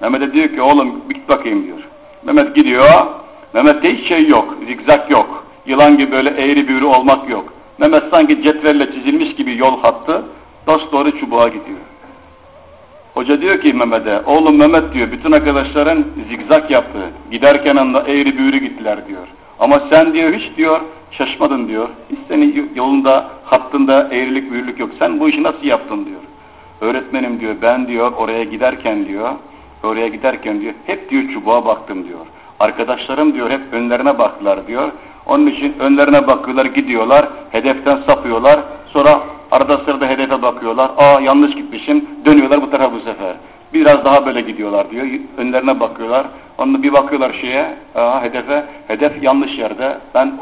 Mehmet'e diyor ki oğlum git bakayım diyor. Mehmet gidiyor. Mehmet'te hiç şey yok. Zigzag yok. Yılan gibi böyle eğri büğrü olmak yok. Mehmet sanki cetvelle çizilmiş gibi yol hattı. Dost doğru çubuğa gidiyor. Hoca diyor ki Mehmet'e, oğlum Mehmet diyor, bütün arkadaşların zigzag yaptı. Giderken anda eğri büğrü gittiler diyor. Ama sen diyor hiç diyor şaşmadın diyor. Hiç senin yolunda, hattında eğrilik büyürlük yok. Sen bu işi nasıl yaptın diyor. Öğretmenim diyor ben diyor oraya giderken diyor, oraya giderken diyor hep diyor çubuğa baktım diyor. Arkadaşlarım diyor hep önlerine baktılar diyor. Onun için önlerine bakıyorlar, gidiyorlar, hedeften sapıyorlar. Sonra arada sırada hedefe bakıyorlar. Aa yanlış gitmişim, dönüyorlar bu tarafa bu sefer. Biraz daha böyle gidiyorlar diyor. Önlerine bakıyorlar. Onu bir bakıyorlar şeye, aa, hedefe. Hedef yanlış yerde. Ben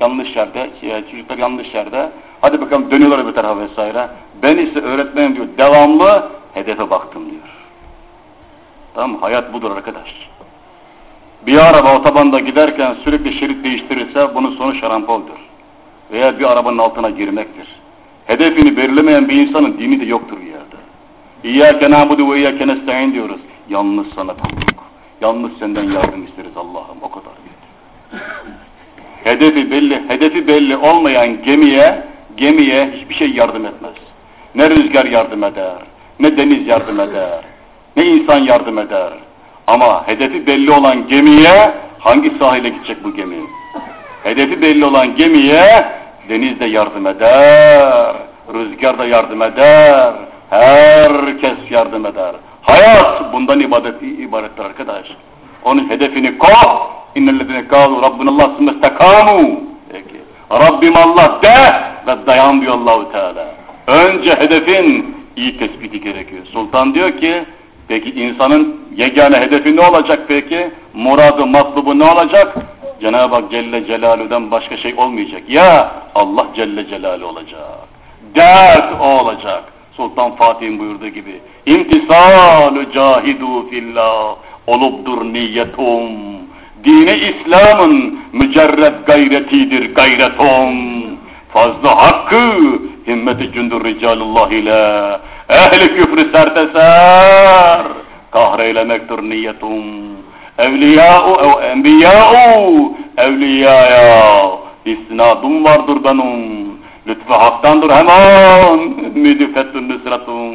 yanlış yerde, şey, çocuklar yanlış yerde. Hadi bakalım dönüyorlar bir tarafa vesaire. Ben ise öğretmenim diyor, devamlı hedefe baktım diyor. Tamam Hayat budur arkadaş. Bir araba otobanda giderken sürekli şerit değiştirirse bunun sonu şarampoldur. Veya bir arabanın altına girmektir. Hedefini belirlemeyen bir insanın dini de yoktur bir yerde. İyyâke nâbudu ve iyyâke nestaîn diyoruz. Yalnız sana kulluk. Yalnız senden yardım isteriz Allah'ım. O kadar hedefi belli, hedefi belli olmayan gemiye, gemiye hiçbir şey yardım etmez. Ne rüzgar yardım eder, ne deniz yardım eder, ne insan yardım eder. Ama hedefi belli olan gemiye hangi sahile gidecek bu gemi? Hedefi belli olan gemiye deniz de yardım eder, rüzgar da yardım eder, herkes yardım eder. Hayat bundan ibadet, ibarettir arkadaş. Onun hedefini koy. İnnellezine kâlu Rabbinallah sümmestekamu. Peki. Rabbim Allah de. ve dayan diyor Allahu Teala. Önce hedefin iyi tespiti gerekiyor. Sultan diyor ki peki insanın yegane hedefi ne olacak peki? Muradı, matlubu ne olacak? Cenab-ı Hak Celle Celaluhu'dan başka şey olmayacak. Ya Allah Celle Celaluhu olacak. Dert o olacak. Sultan Fatih'in buyurduğu gibi. İmtisalu cahidu fillah olubdur niyetum. Dini İslam'ın mücerred gayretidir gayretum. Fazla hakkı himmeti cündür ricalullah ile ehli küfrü serteser kahreylemektir niyetum. Evliya'u ev enbiya'u evliyaya isnadum vardır benim. Lütfü haktandır hemen müdüfettün nüsretun.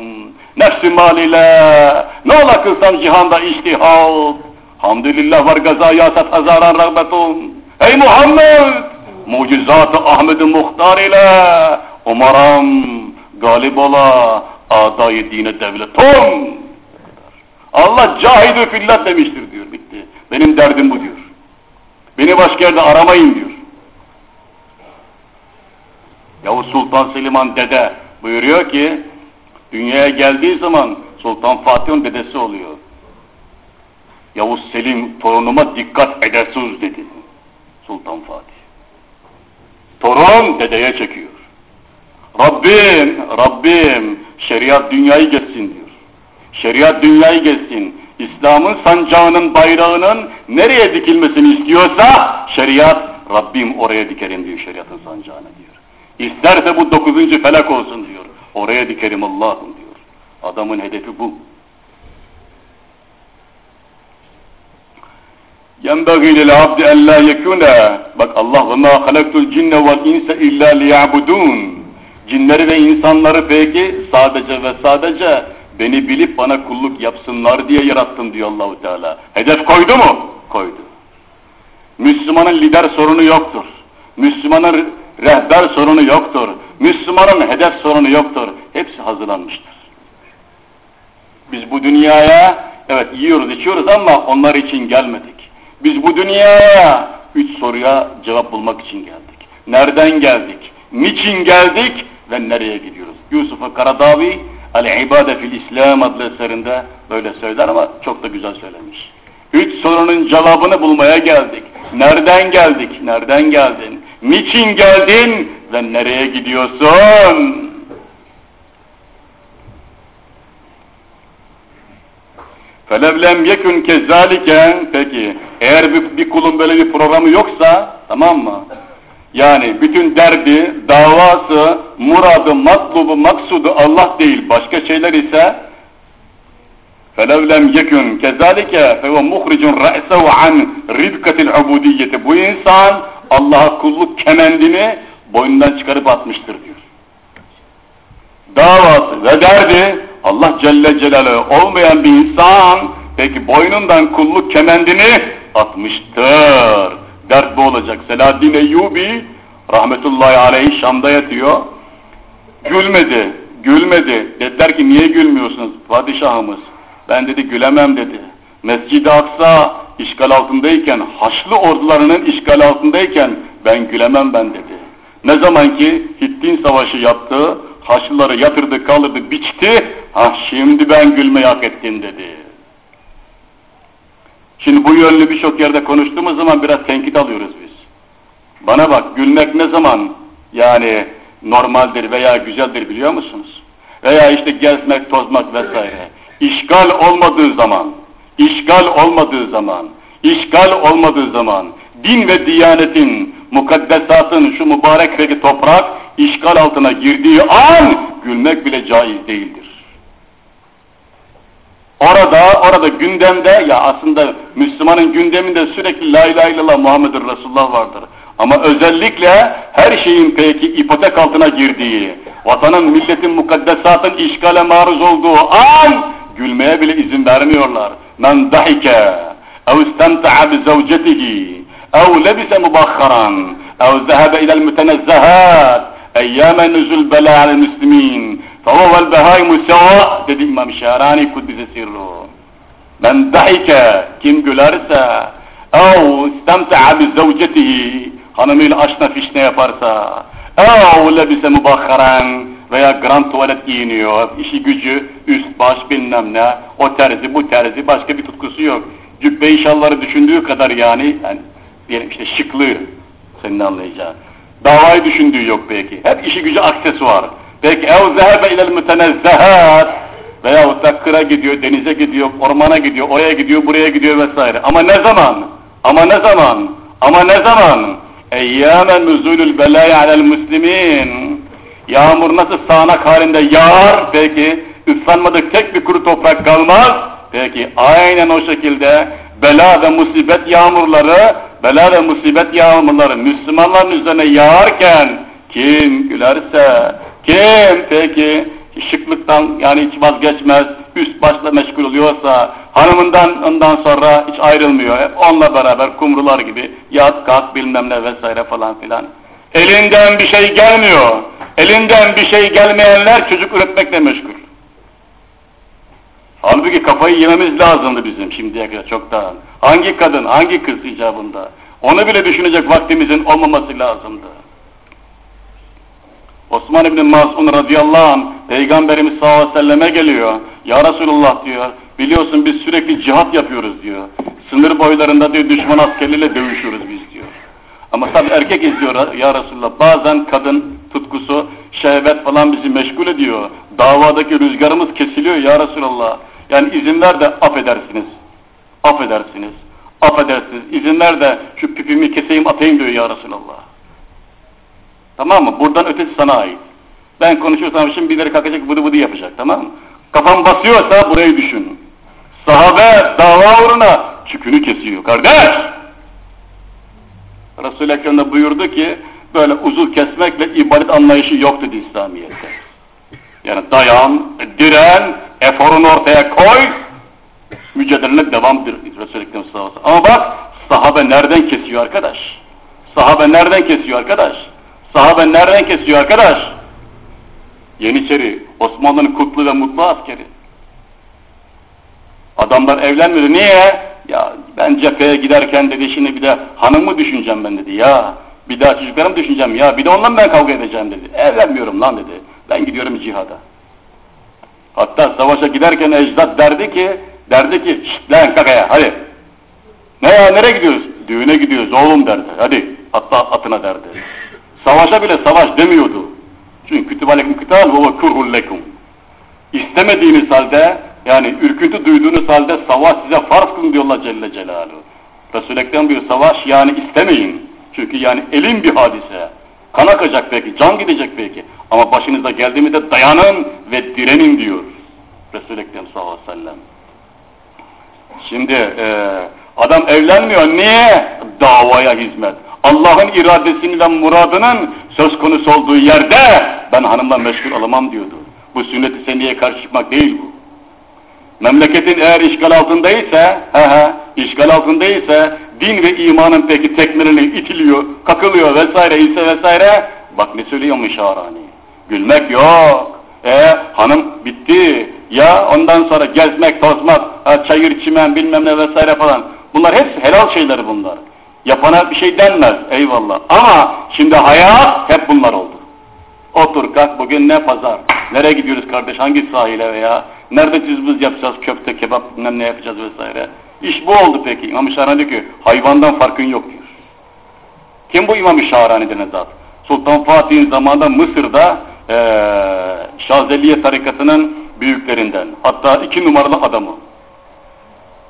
Nefsi mal ile ne ola kılsam cihanda iştihad. Hamdülillah var gaza yasat hazaran rağbetun. Ey Muhammed! Mucizat-ı Ahmet-i Muhtar ile umaram galip ola adayı dine devletum. Allah cahidü fillah demiştir diyor bitti. Benim derdim bu diyor. Beni başka yerde aramayın diyor. Yavuz Sultan Seliman dede buyuruyor ki dünyaya geldiği zaman Sultan Fatih'in dedesi oluyor. Yavuz Selim torunuma dikkat edesiz dedi. Sultan Fatih. Torun dedeye çekiyor. Rabbim, Rabbim şeriat dünyayı geçsin diyor. Şeriat dünyayı geçsin. İslam'ın sancağının bayrağının nereye dikilmesini istiyorsa şeriat Rabbim oraya dikerim diyor şeriatın sancağını diyor. İsterse bu dokuzuncu felak olsun diyor. Oraya dikerim Allah'ım diyor. Adamın hedefi bu. يَنْبَغِي لِلْعَبْدِ اَنْ لَا يَكُونَ Bak Allah وَمَا خَلَقْتُ الْجِنَّ وَالْاِنْسَ اِلَّا لِيَعْبُدُونَ Cinleri ve insanları peki sadece ve sadece beni bilip bana kulluk yapsınlar diye yarattım diyor Allahu Teala. Hedef koydu mu? Koydu. Müslümanın lider sorunu yoktur. Müslümanın rehber sorunu yoktur. Müslümanın hedef sorunu yoktur. Hepsi hazırlanmıştır. Biz bu dünyaya evet yiyoruz içiyoruz ama onlar için gelmedik. Biz bu dünyaya üç soruya cevap bulmak için geldik. Nereden geldik? Niçin geldik? Ve nereye gidiyoruz? Yusuf Karadavi El-İbade fil İslam adlı eserinde böyle söyler ama çok da güzel söylemiş. Üç sorunun cevabını bulmaya geldik. Nereden geldik? Nereden geldin? Niçin geldin? Ve nereye gidiyorsun? Felevlem yekün kezzaliken peki eğer bir, bir kulun böyle bir programı yoksa tamam mı? Yani bütün derdi, davası, muradı, matlubu, maksudu Allah değil başka şeyler ise فَلَوْ yekun kezalike فَهُوَ مُخْرِجٌ رَأْسَهُ عَنْ رِبْكَةِ الْعُبُودِيَّةِ Bu insan Allah'a kulluk kemendini boynundan çıkarıp atmıştır diyor. Davası ve derdi Allah Celle Celaluhu olmayan bir insan peki boynundan kulluk kemendini atmıştır. Dert bu olacak. Selahaddin Eyyubi rahmetullahi aleyh Şam'da yatıyor. Gülmedi, gülmedi. Dediler ki niye gülmüyorsunuz padişahımız? Ben dedi gülemem dedi. Mescid-i Aksa işgal altındayken, Haçlı ordularının işgal altındayken ben gülemem ben dedi. Ne zaman ki Hittin Savaşı yaptı, Haçlıları yatırdı, kaldırdı, biçti, ha şimdi ben gülmeyi hak ettim dedi. Şimdi bu yönlü birçok yerde konuştuğumuz zaman biraz tenkit alıyoruz biz. Bana bak gülmek ne zaman yani normaldir veya güzeldir biliyor musunuz? Veya işte gezmek, tozmak vesaire. İşgal olmadığı zaman, işgal olmadığı zaman, işgal olmadığı zaman, din ve diyanetin, mukaddesatın şu mübarek peki toprak işgal altına girdiği an gülmek bile caiz değildir. Orada, orada gündemde ya aslında Müslümanın gündeminde sürekli la ilahe illallah Muhammedur Resulullah vardır. Ama özellikle her şeyin peki ipotek altına girdiği, vatanın, milletin, mukaddesatın işgale maruz olduğu an gülmeye bile izin vermiyorlar. Men dahike ev istemta'a bi zavcetihi ev lebise mubakharan ev zehebe ilel mütenezzehat eyyâme nüzül belâ alel müslimîn fehuvel behâimu sevâ dedi İmam Şehrani Kuddise sirru. Men dahike kim gülerse istemta'a bi zavcetihi hanımıyla aşna fişne yaparsa ev lebise mubakharan veya grand tuvalet giyiniyor, işi gücü, üst baş bilmem ne, o terzi bu terzi, başka bir tutkusu yok. Cübbe inşalları düşündüğü kadar yani, yani diyelim işte şıklığı, senin anlayacağın. Davayı düşündüğü yok belki. Hep işi gücü aksesuar. Belki ev zehebe ilel mütenezzehat veyahut da kıra gidiyor, denize gidiyor, ormana gidiyor, oraya gidiyor, buraya gidiyor vesaire. Ama ne zaman? Ama ne zaman? Ama ne zaman? Eyyâmen nuzulül belâi alel müslimin. Yağmur nasıl sağanak halinde yağar, peki ıslanmadık tek bir kuru toprak kalmaz. Peki aynen o şekilde bela ve musibet yağmurları, bela ve musibet yağmurları Müslümanların üzerine yağarken kim gülerse, kim peki şıklıktan yani hiç vazgeçmez, üst başla meşgul oluyorsa, hanımından ondan sonra hiç ayrılmıyor. Hep onunla beraber kumrular gibi yat kalk bilmem ne vesaire falan filan. Elinden bir şey gelmiyor. Elinden bir şey gelmeyenler çocuk üretmekle meşgul. Halbuki kafayı yememiz lazımdı bizim şimdiye kadar çoktan. Hangi kadın, hangi kız icabında? Onu bile düşünecek vaktimizin olmaması lazımdı. Osman İbni Mas'un radıyallahu anh Peygamberimiz sallallahu aleyhi ve selleme geliyor. Ya Resulullah diyor, biliyorsun biz sürekli cihat yapıyoruz diyor. Sınır boylarında diyor düşman askerleriyle dövüşüyoruz biz diyor. Ama tabi erkek izliyor ya Resulullah. Bazen kadın tutkusu, şehvet falan bizi meşgul ediyor. Davadaki rüzgarımız kesiliyor ya Resulallah. Yani izin ver de affedersiniz. Affedersiniz. Affedersiniz. İzin ver de şu pipimi keseyim atayım diyor ya Resulallah. Tamam mı? Buradan ötesi sana ait. Ben konuşuyorsam şimdi birileri kalkacak bıdı bıdı yapacak tamam mı? Kafam basıyorsa burayı düşün. Sahabe dava uğruna çükünü kesiyor kardeş. Resul-i Ekrem buyurdu ki böyle uzuv kesmekle ibadet anlayışı yok dedi İslamiyet'te. Yani dayan, diren, eforunu ortaya koy, mücadelene devam Resul-i Ekrem Ama bak sahabe nereden kesiyor arkadaş? Sahabe nereden kesiyor arkadaş? Sahabe nereden kesiyor arkadaş? Yeniçeri, Osmanlı'nın kutlu ve mutlu askeri. Adamlar evlenmedi. Niye? Ya ben cepheye giderken dedi şimdi bir de hanımı düşüneceğim ben dedi. Ya bir daha çocuklarımı düşüneceğim. Ya bir de onunla ben kavga edeceğim dedi. Evlenmiyorum lan dedi. Ben gidiyorum cihada. Hatta savaşa giderken ecdat derdi ki derdi ki şşt lan kakaya hadi. Ne ya nereye gidiyoruz? Düğüne gidiyoruz oğlum derdi. Hadi atla atına derdi. Savaşa bile savaş demiyordu. Çünkü kütübalekum kıtal ve kurhul lekum. İstemediğiniz halde yani ürküntü duyduğunuz halde savaş size farz kılın diyor Allah Celle Celaluhu. Resul-i Ekrem bir savaş yani istemeyin. Çünkü yani elin bir hadise. Kan akacak belki, can gidecek belki. Ama başınıza geldiğimizde dayanın ve direnin diyor. Resul-i Ekrem sallallahu aleyhi ve sellem. Şimdi e, adam evlenmiyor. Niye? Davaya hizmet. Allah'ın iradesinin ve muradının söz konusu olduğu yerde ben hanımla meşgul olamam diyordu. Bu sünnet-i seniyeye karşı çıkmak değil bu. Memleketin eğer işgal altındaysa, he he, işgal altındaysa, din ve imanın peki tekmelini itiliyor, kakılıyor vesaire ise vesaire, bak ne söylüyor Şahrani. Gülmek yok. E hanım bitti. Ya ondan sonra gezmek, tozmak, çayır çimen bilmem ne vesaire falan. Bunlar hepsi helal şeyler bunlar. Yapana bir şey denmez eyvallah. Ama şimdi hayat hep bunlar oldu. Otur kalk bugün ne pazar? Nereye gidiyoruz kardeş? Hangi sahile veya? Nerede cızbız yapacağız? Köfte, kebap bilmem ne yapacağız vesaire. İş bu oldu peki. İmam-ı Şahrani diyor ki hayvandan farkın yok diyor. Kim bu İmam-ı Şahrani denen zat? Sultan Fatih'in zamanında Mısır'da ee, Şazeliye tarikatının büyüklerinden. Hatta iki numaralı adamı.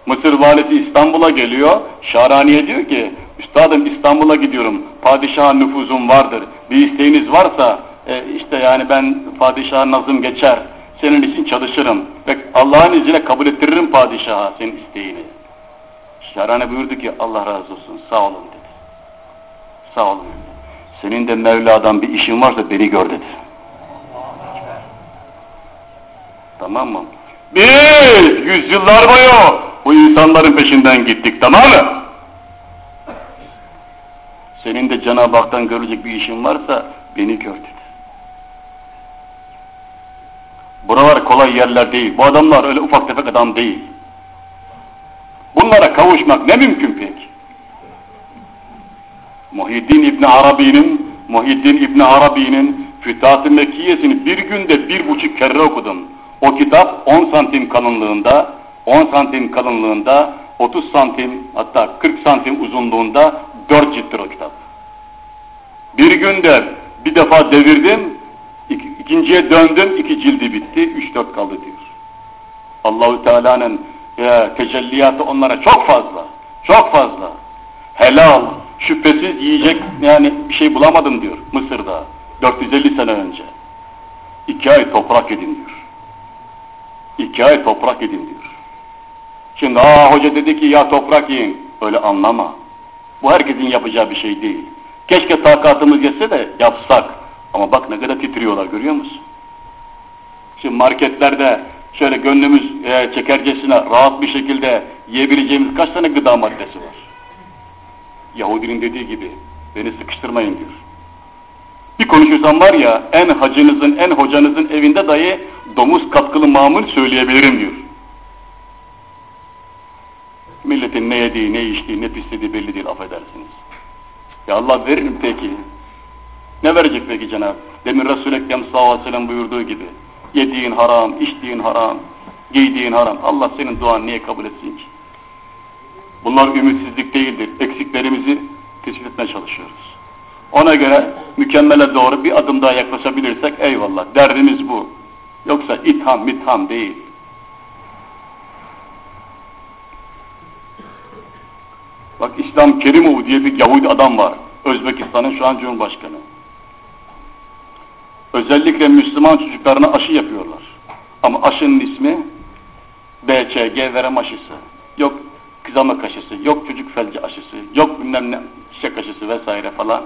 Mısır valisi İstanbul'a geliyor. Şahrani'ye diyor ki Üstadım İstanbul'a gidiyorum. Padişah nüfuzum vardır. Bir isteğiniz varsa e, işte yani ben padişah nazım geçer. Senin için çalışırım. Ve Allah'ın izniyle kabul ettiririm padişaha senin isteğini. Şahrani buyurdu ki Allah razı olsun sağ olun dedi. Sağ olun. Senin de Mevla'dan bir işin varsa beni gör dedi. Tamam mı? Biz yüzyıllar boyu bu insanların peşinden gittik tamam mı? Senin de Cenab-ı Hak'tan görecek bir işin varsa beni gör dedi. Buralar kolay yerler değil. Bu adamlar öyle ufak tefek adam değil. Bunlara kavuşmak ne mümkün pek? Muhyiddin İbni Arabi'nin Muhyiddin İbn Arabi'nin Fütuhat-ı Mekkiyesini bir günde bir buçuk kere okudum. O kitap 10 santim kalınlığında, 10 santim kalınlığında, 30 santim hatta 40 santim uzunluğunda 4 cilttir o kitap. Bir günde bir defa devirdim, ik ikinciye döndüm, iki cildi bitti, üç dört kaldı diyor. Allahu Teala'nın e, tecelliyatı onlara çok fazla, çok fazla. Helal, şüphesiz yiyecek yani bir şey bulamadım diyor Mısır'da 450 sene önce. İki ay toprak edin diyor. İki ay toprak edin diyor. Şimdi aa hoca dedi ki ya toprak yiyin. Öyle anlama. Bu herkesin yapacağı bir şey değil. Keşke takatımız yetse de yapsak. Ama bak ne kadar titriyorlar görüyor musun? Şimdi marketlerde şöyle gönlümüz e, çekercesine rahat bir şekilde yiyebileceğimiz kaç tane gıda maddesi var? Yahudinin dediği gibi beni sıkıştırmayın diyor. Bir konuşursam var ya en hacınızın, en hocanızın evinde dahi domuz katkılı mamul söyleyebilirim diyor. Milletin ne yediği, ne içtiği, ne pislediği belli değil affedersiniz. Ya Allah verir mi peki? Ne verecek peki Cenab-ı Demin Resul-i Ekrem sallallahu aleyhi ve sellem buyurduğu gibi. Yediğin haram, içtiğin haram, giydiğin haram. Allah senin duan niye kabul etsin ki? Bunlar ümitsizlik değildir. Eksiklerimizi tespit etmeye çalışıyoruz. Ona göre mükemmele doğru bir adım daha yaklaşabilirsek eyvallah. Derdimiz bu. Yoksa itham mitham değil. Bak İslam Kerimov diye bir Yahudi adam var. Özbekistan'ın şu an Cumhurbaşkanı. Özellikle Müslüman çocuklarına aşı yapıyorlar. Ama aşının ismi BCG verem aşısı. Yok kızamık aşısı, yok çocuk felci aşısı, yok bilmem ne çiçek aşısı vesaire falan.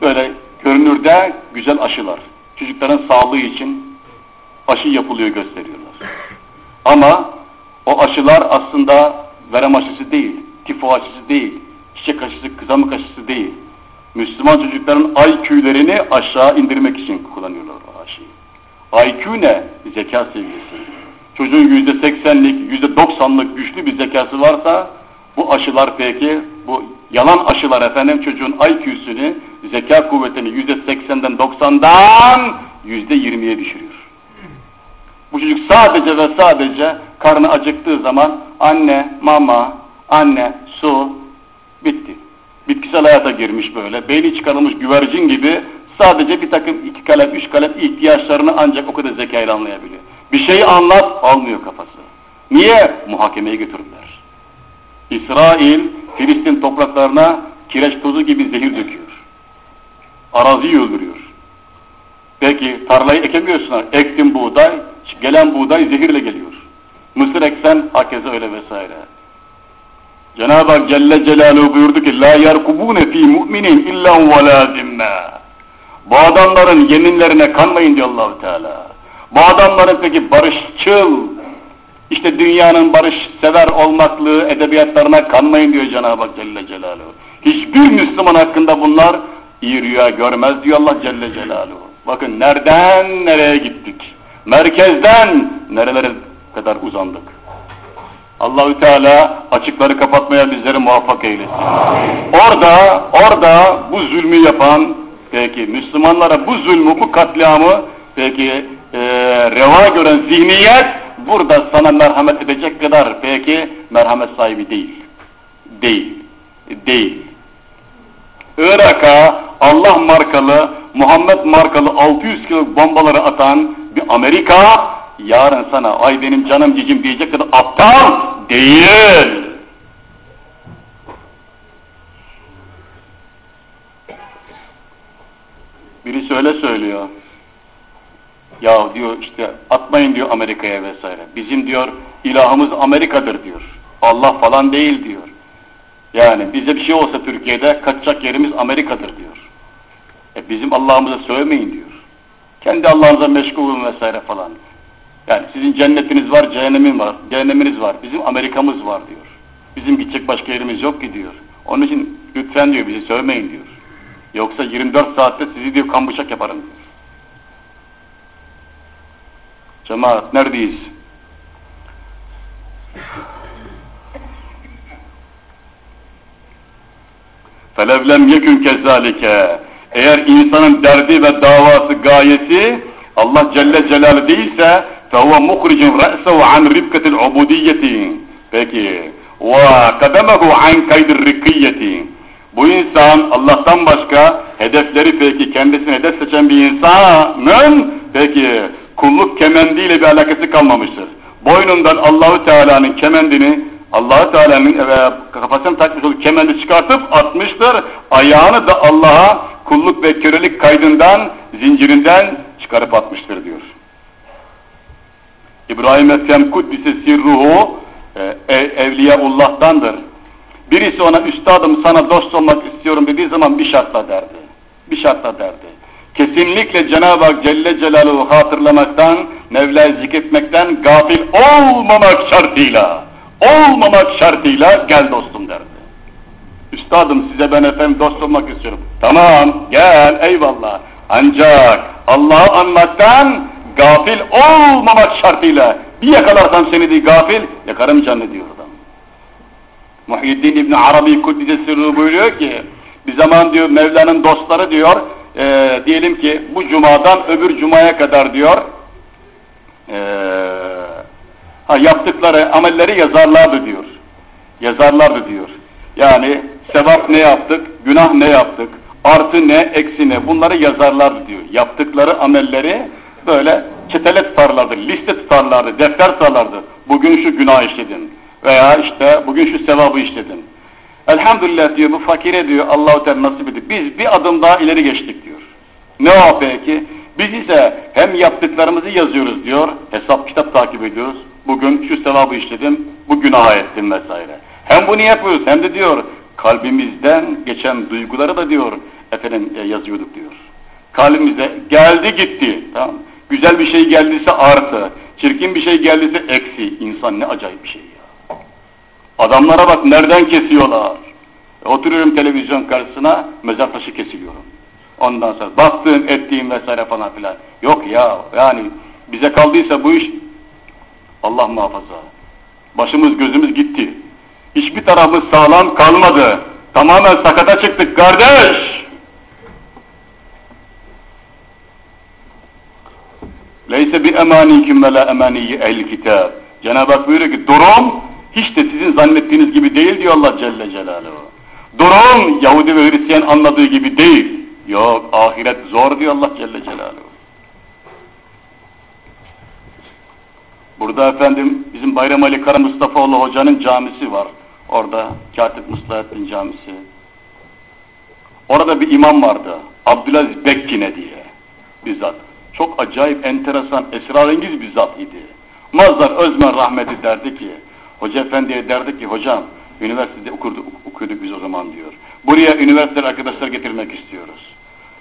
Böyle görünürde güzel aşılar. Çocukların sağlığı için aşı yapılıyor gösteriyorlar. Ama o aşılar aslında verem aşısı değil, tifo aşısı değil, çiçek aşısı, kızamık aşısı değil. Müslüman çocukların IQ'lerini aşağı indirmek için kullanıyorlar o aşıyı. IQ ne? Zeka seviyesi. Çocuğun yüzde seksenlik, yüzde doksanlık güçlü bir zekası varsa bu aşılar peki, bu yalan aşılar efendim çocuğun IQ'sünü, zeka kuvvetini yüzde seksenden doksandan yüzde yirmiye düşürüyor. Bu çocuk sadece ve sadece karnı acıktığı zaman anne, mama, anne, su, bitti. Bitkisel hayata girmiş böyle, beyni çıkarılmış güvercin gibi sadece bir takım iki kalem, üç kalem ihtiyaçlarını ancak o kadar zekayla anlayabiliyor. Bir şeyi anlat, almıyor kafası. Niye? Muhakemeye götürdüler. İsrail, Filistin topraklarına kireç tozu gibi zehir döküyor. Araziyi öldürüyor. Peki tarlayı ekemiyorsun. Ektin buğday, gelen buğday zehirle geliyor. Mısır eksen hakeze öyle vesaire. Cenab-ı Hak Celle Celaluhu buyurdu ki La yerkubune fi mu'minin illa ve la Bu adamların yeminlerine kanmayın diyor allah Teala. Bu adamların peki barışçıl, işte dünyanın barış sever olmaklığı edebiyatlarına kanmayın diyor Cenab-ı Hak Celle Celaluhu. Hiçbir Müslüman hakkında bunlar iyi rüya görmez diyor Allah Celle Celaluhu. Bakın nereden nereye gittik? Merkezden nerelere kadar uzandık? Allahü Teala açıkları kapatmaya bizleri muvaffak eylesin. Orada, orada bu zulmü yapan, peki Müslümanlara bu zulmü, bu katliamı peki e, reva gören zihniyet burada sana merhamet edecek kadar peki merhamet sahibi değil. Değil. Değil. Irak'a Allah markalı, Muhammed markalı 600 kilo bombaları atan bir Amerika yarın sana ay benim canım cicim diyecek kadar aptal değil. Birisi öyle söylüyor. Ya diyor işte atmayın diyor Amerika'ya vesaire. Bizim diyor ilahımız Amerika'dır diyor. Allah falan değil diyor. Yani bize bir şey olsa Türkiye'de kaçacak yerimiz Amerika'dır diyor. E bizim Allah'ımıza sövmeyin diyor. Kendi Allah'ınıza meşgul olun vesaire falan. Yani sizin cennetiniz var, cehennemin var, cehenneminiz var, bizim Amerika'mız var diyor. Bizim gidecek başka yerimiz yok ki diyor. Onun için lütfen diyor bizi sövmeyin diyor. Yoksa 24 saatte sizi diyor kan bıçak yaparım diyor. Cemaat neredeyiz? Felevlem yekün kezalike. Eğer insanın derdi ve davası gayesi Allah Celle Celaluhu değilse فَهُوَ مُخْرِجٌ رَأْسَهُ عَنْ رِبْكَةِ الْعُبُودِيَّةِ Peki. وَقَدَمَهُ عَنْ كَيْدِ الرِّقِيَّةِ Bu insan Allah'tan başka hedefleri peki kendisine hedef seçen bir insanın peki kulluk kemendiyle bir alakası kalmamıştır. Boynundan Allahu Teala'nın kemendini Allahu Teala'nın ve kafasına takmış olduğu kemendi çıkartıp atmıştır. Ayağını da Allah'a kulluk ve kölelik kaydından, zincirinden çıkarıp atmıştır diyor. İbrahim Ethem Kuddise sirruhu e, Evliyaullah'tandır. Birisi ona üstadım sana dost olmak istiyorum dediği zaman bir şartla derdi. Bir şartla derdi. Kesinlikle Cenab-ı Hak Celle Celaluhu hatırlamaktan, Mevla'yı zikretmekten gafil olmamak şartıyla, olmamak şartıyla gel dostum derdi. Üstadım size ben efendim dost olmak istiyorum. Tamam gel eyvallah. Ancak Allah'ı anmaktan gafil olmamak şartıyla bir yakalarsam seni diye gafil yakarım canını diyor adam. Muhyiddin İbni Arabi Kuddise Sırrı buyuruyor ki bir zaman diyor Mevla'nın dostları diyor e, diyelim ki bu cumadan öbür cumaya kadar diyor e, ha, yaptıkları amelleri yazarlardı diyor. Yazarlardı diyor. Yani sevap ne yaptık, günah ne yaptık, artı ne, eksi ne bunları yazarlardı diyor. Yaptıkları amelleri böyle çetele tutarlardı, liste tutarlardı, defter tutarlardı. Bugün şu günah işledin veya işte bugün şu sevabı işledin. Elhamdülillah diyor bu fakire diyor Allahu Teala nasip ediyor. Biz bir adım daha ileri geçtik diyor. Ne o peki? Biz ise hem yaptıklarımızı yazıyoruz diyor, hesap kitap takip ediyoruz. Bugün şu sevabı işledim, bu günah ettim vesaire. Hem bunu yapıyoruz hem de diyor kalbimizden geçen duyguları da diyor efendim e, yazıyorduk diyor. Kalbimize geldi gitti. Tamam Güzel bir şey geldiyse artı, çirkin bir şey geldiyse eksi. İnsan ne acayip bir şey ya. Adamlara bak nereden kesiyorlar. E, oturuyorum televizyon karşısına mezar taşı kesiliyorum. Ondan sonra baktığım, ettiğim vesaire falan filan. Yok ya yani bize kaldıysa bu iş Allah muhafaza. Başımız gözümüz gitti. Hiçbir tarafımız sağlam kalmadı. Tamamen sakata çıktık kardeş. Leyse bi emanikum ve la emaniyi ehl kitab. Cenab-ı Hak buyuruyor ki durum hiç de sizin zannettiğiniz gibi değil diyor Allah Celle Celaluhu. Durum Yahudi ve Hristiyan anladığı gibi değil. Yok ahiret zor diyor Allah Celle Celaluhu. Burada efendim bizim Bayram Ali Kara Mustafaoğlu hocanın camisi var. Orada Katip Muslahattin camisi. Orada bir imam vardı. Abdülaziz Bekkine diye. Bizzat. Çok acayip, enteresan, esrarengiz bir zat idi. Mazhar Özmen rahmeti derdi ki, Hoca Efendi'ye derdi ki, hocam üniversitede okurduk, okuyorduk biz o zaman diyor. Buraya üniversite arkadaşlar getirmek istiyoruz.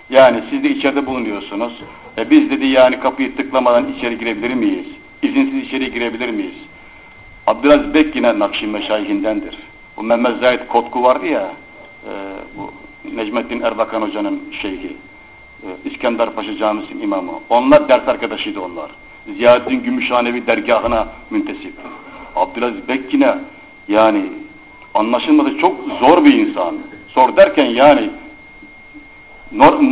Yani siz de içeride bulunuyorsunuz. E biz dedi yani kapıyı tıklamadan içeri girebilir miyiz? İzinsiz içeri girebilir miyiz? Abdülaziz Bek yine Nakşi Meşayihindendir. Bu Mehmet Zahid Kotku vardı ya, e, bu Necmettin Erbakan Hoca'nın şeyhi. E, İskender Paşa Camisi'nin imamı. Onlar ders arkadaşıydı onlar. Ziyaddin Gümüşhanevi dergahına müntesip. Abdülaziz Bek yine yani anlaşılmadı çok zor bir insan. Zor derken yani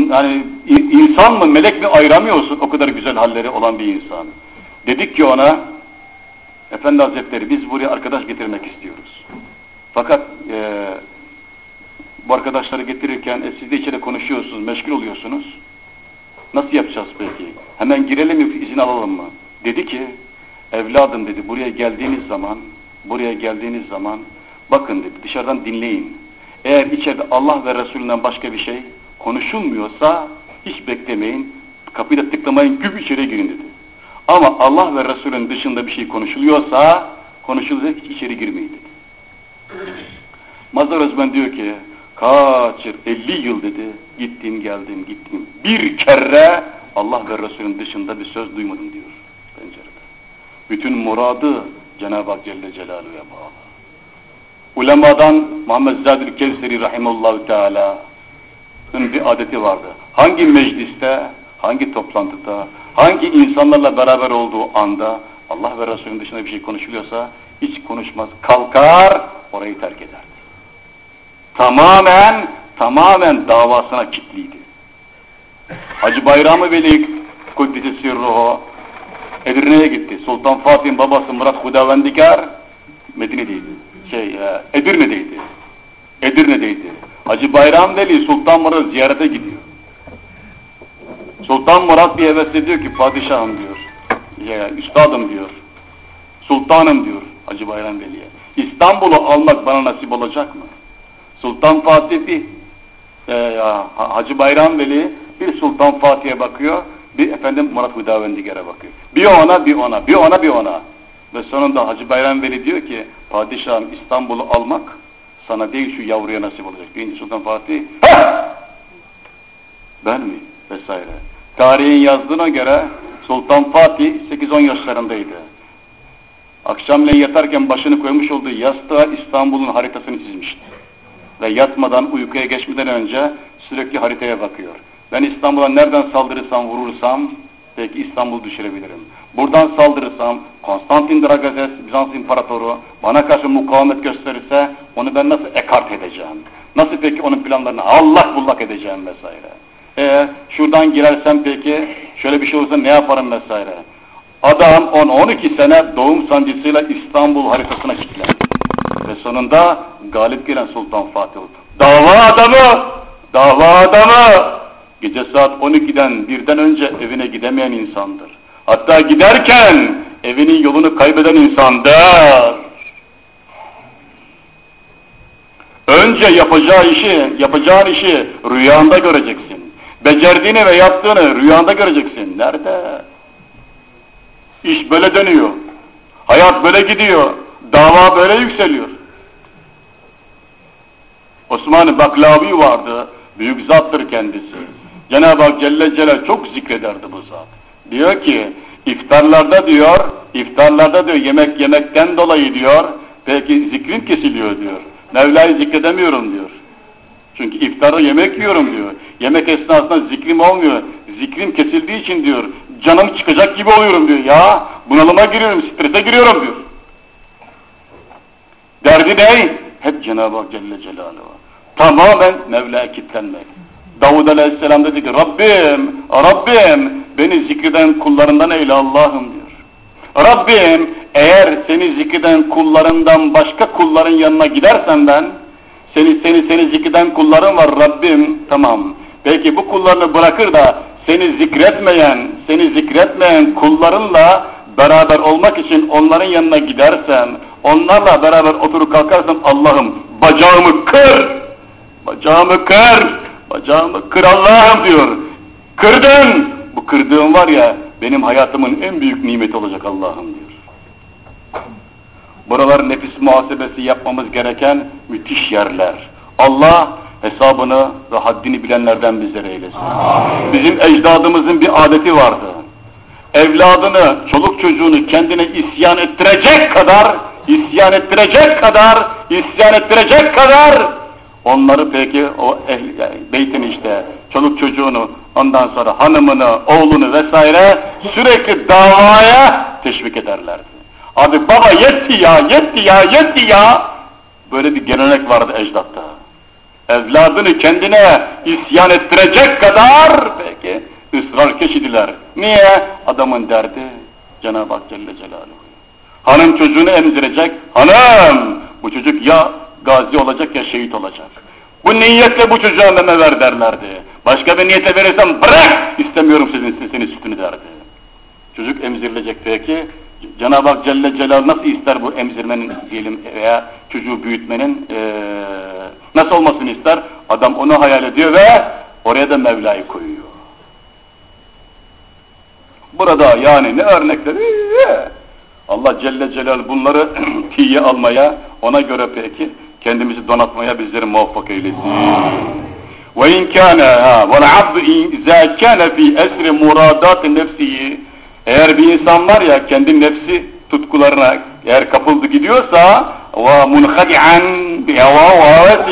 yani insan mı melek mi ayıramıyorsun o kadar güzel halleri olan bir insan. Dedik ki ona Efendi Hazretleri biz buraya arkadaş getirmek istiyoruz. Fakat e, bu arkadaşları getirirken e, siz de içeri konuşuyorsunuz, meşgul oluyorsunuz. Nasıl yapacağız peki? Hemen girelim mi, izin alalım mı? Dedi ki, evladım dedi buraya geldiğiniz zaman, buraya geldiğiniz zaman bakın dedi dışarıdan dinleyin. Eğer içeride Allah ve Resulünden başka bir şey konuşulmuyorsa hiç beklemeyin. Kapıyı da tıklamayın, güp içeri girin dedi. Ama Allah ve Resulün dışında bir şey konuşuluyorsa, konuşulacak hiç içeri girmeyin dedi. Mazhar Özmen diyor ki, kaç yıl, 50 yıl dedi, gittim geldim gittim. Bir kere Allah ve Resulün dışında bir söz duymadım diyor pencerede. Bütün muradı Cenab-ı Hak Celle Celaluhu'ya bağlı. Ulemadan Muhammed Zadül Kevseri Rahimullahu Teala bir adeti vardı. Hangi mecliste, hangi toplantıda, hangi insanlarla beraber olduğu anda Allah ve Resulünün dışında bir şey konuşuluyorsa hiç konuşmaz. Kalkar, orayı terk eder. Tamamen, tamamen davasına kilitliydi. Hacı Bayram-ı Veli Kuddisi Sirruhu Edirne'ye gitti. Sultan Fatih'in babası Murat Hudavendikar Medine'deydi. Şey, e, Edirne'deydi. Edirne'deydi. Hacı Bayram Veli Sultan Murat ziyarete gidiyor. Sultan Murat bir hevesle diyor ki padişahım diyor. Ya, üstadım diyor. Sultanım diyor Hacı Bayram Veli'ye. İstanbul'u almak bana nasip olacak mı? Sultan Fatih bir e, Hacı Bayram Veli bir Sultan Fatih'e bakıyor, bir efendim Murat Hüdavendigar'a bakıyor. Bir ona, bir ona, bir ona, bir ona. Ve sonunda Hacı Bayram Veli diyor ki, padişahım İstanbul'u almak sana değil şu yavruya nasip olacak. Birinci Sultan Fatih, ha! ben mi? Vesaire. Tarihin yazdığına göre Sultan Fatih 8-10 yaşlarındaydı. Akşamleyin yatarken başını koymuş olduğu yastığa İstanbul'un haritasını çizmişti. Ve yatmadan, uykuya geçmeden önce sürekli haritaya bakıyor. Ben İstanbul'a nereden saldırırsam, vurursam belki İstanbul düşürebilirim. Buradan saldırırsam Konstantin Dragazes, Bizans İmparatoru bana karşı mukavemet gösterirse onu ben nasıl ekart edeceğim? Nasıl peki onun planlarını Allah bullak edeceğim vesaire. E şuradan girersem peki şöyle bir şey olursa ne yaparım vesaire. Adam 10-12 sene doğum sancısıyla İstanbul haritasına kilitlendi. Ve sonunda galip gelen Sultan Fatih oldu. Dava adamı! Dava adamı! Gece saat 12'den birden önce evine gidemeyen insandır. Hatta giderken evinin yolunu kaybeden insandır. Önce yapacağı işi, yapacağın işi rüyanda göreceksin. Becerdiğini ve yaptığını rüyanda göreceksin. Nerede? İş böyle dönüyor. Hayat böyle gidiyor. Dava böyle yükseliyor. Osman-ı Baklavi vardı. Büyük zattır kendisi. Cenab-ı Hak Celle Celle çok zikrederdi bu zat. Diyor ki iftarlarda diyor, iftarlarda diyor yemek yemekten dolayı diyor, peki zikrim kesiliyor diyor. Mevla'yı zikredemiyorum diyor. Çünkü iftarda yemek yiyorum diyor. Yemek esnasında zikrim olmuyor. Zikrim kesildiği için diyor, canım çıkacak gibi oluyorum diyor. Ya bunalıma giriyorum, strese giriyorum diyor. Derdi ne? Hep Cenab-ı Hak Celle Celaluhu. Tamamen Mevla'ya kilitlenmek. Davud Aleyhisselam dedi ki Rabbim, Rabbim beni zikreden kullarından eyle Allah'ım diyor. Rabbim eğer seni zikreden kullarından başka kulların yanına gidersen ben seni seni seni zikreden kulların var Rabbim tamam. Peki bu kullarını bırakır da seni zikretmeyen, seni zikretmeyen kullarınla beraber olmak için onların yanına gidersen, onlarla beraber oturup kalkarsan Allah'ım bacağımı kır, bacağımı kır, Bacağımı kır Allah'ım diyor. Kırdın. Bu kırdığım var ya benim hayatımın en büyük nimeti olacak Allah'ım diyor. Buralar nefis muhasebesi yapmamız gereken müthiş yerler. Allah hesabını ve haddini bilenlerden bizlere eylesin. Bizim ecdadımızın bir adeti vardı. Evladını, çoluk çocuğunu kendine isyan ettirecek kadar, isyan ettirecek kadar, isyan ettirecek kadar Onları peki o yani beytin işte çoluk çocuğunu ondan sonra hanımını, oğlunu vesaire sürekli davaya teşvik ederlerdi. Abi baba yetti ya, yetti ya, yetti ya. Böyle bir gelenek vardı ecdatta. Evladını kendine isyan ettirecek kadar peki ısrar keşidiler. Niye? Adamın derdi Cenab-ı Hak Celle Celaluhu. Hanım çocuğunu emzirecek. Hanım bu çocuk ya gazi olacak ya şehit olacak. Bu niyetle bu çocuğa meme ver derlerdi. Başka bir niyete verirsem bırak istemiyorum sizin senin sütünü derdi. Çocuk emzirilecek peki. Cenab-ı Hak Celle Celal nasıl ister bu emzirmenin diyelim veya çocuğu büyütmenin ee, nasıl olmasını ister? Adam onu hayal ediyor ve oraya da Mevla'yı koyuyor. Burada yani ne örnekler? Allah Celle Celal bunları tiye almaya ona göre peki kendimizi donatmaya bizleri muvaffak eylesin. Ve in kana vel abdu izâ kana fi esri muradat nefsihi eğer bir insan var ya kendi nefsi tutkularına eğer kapıldı gidiyorsa ve munhadi'an bi heva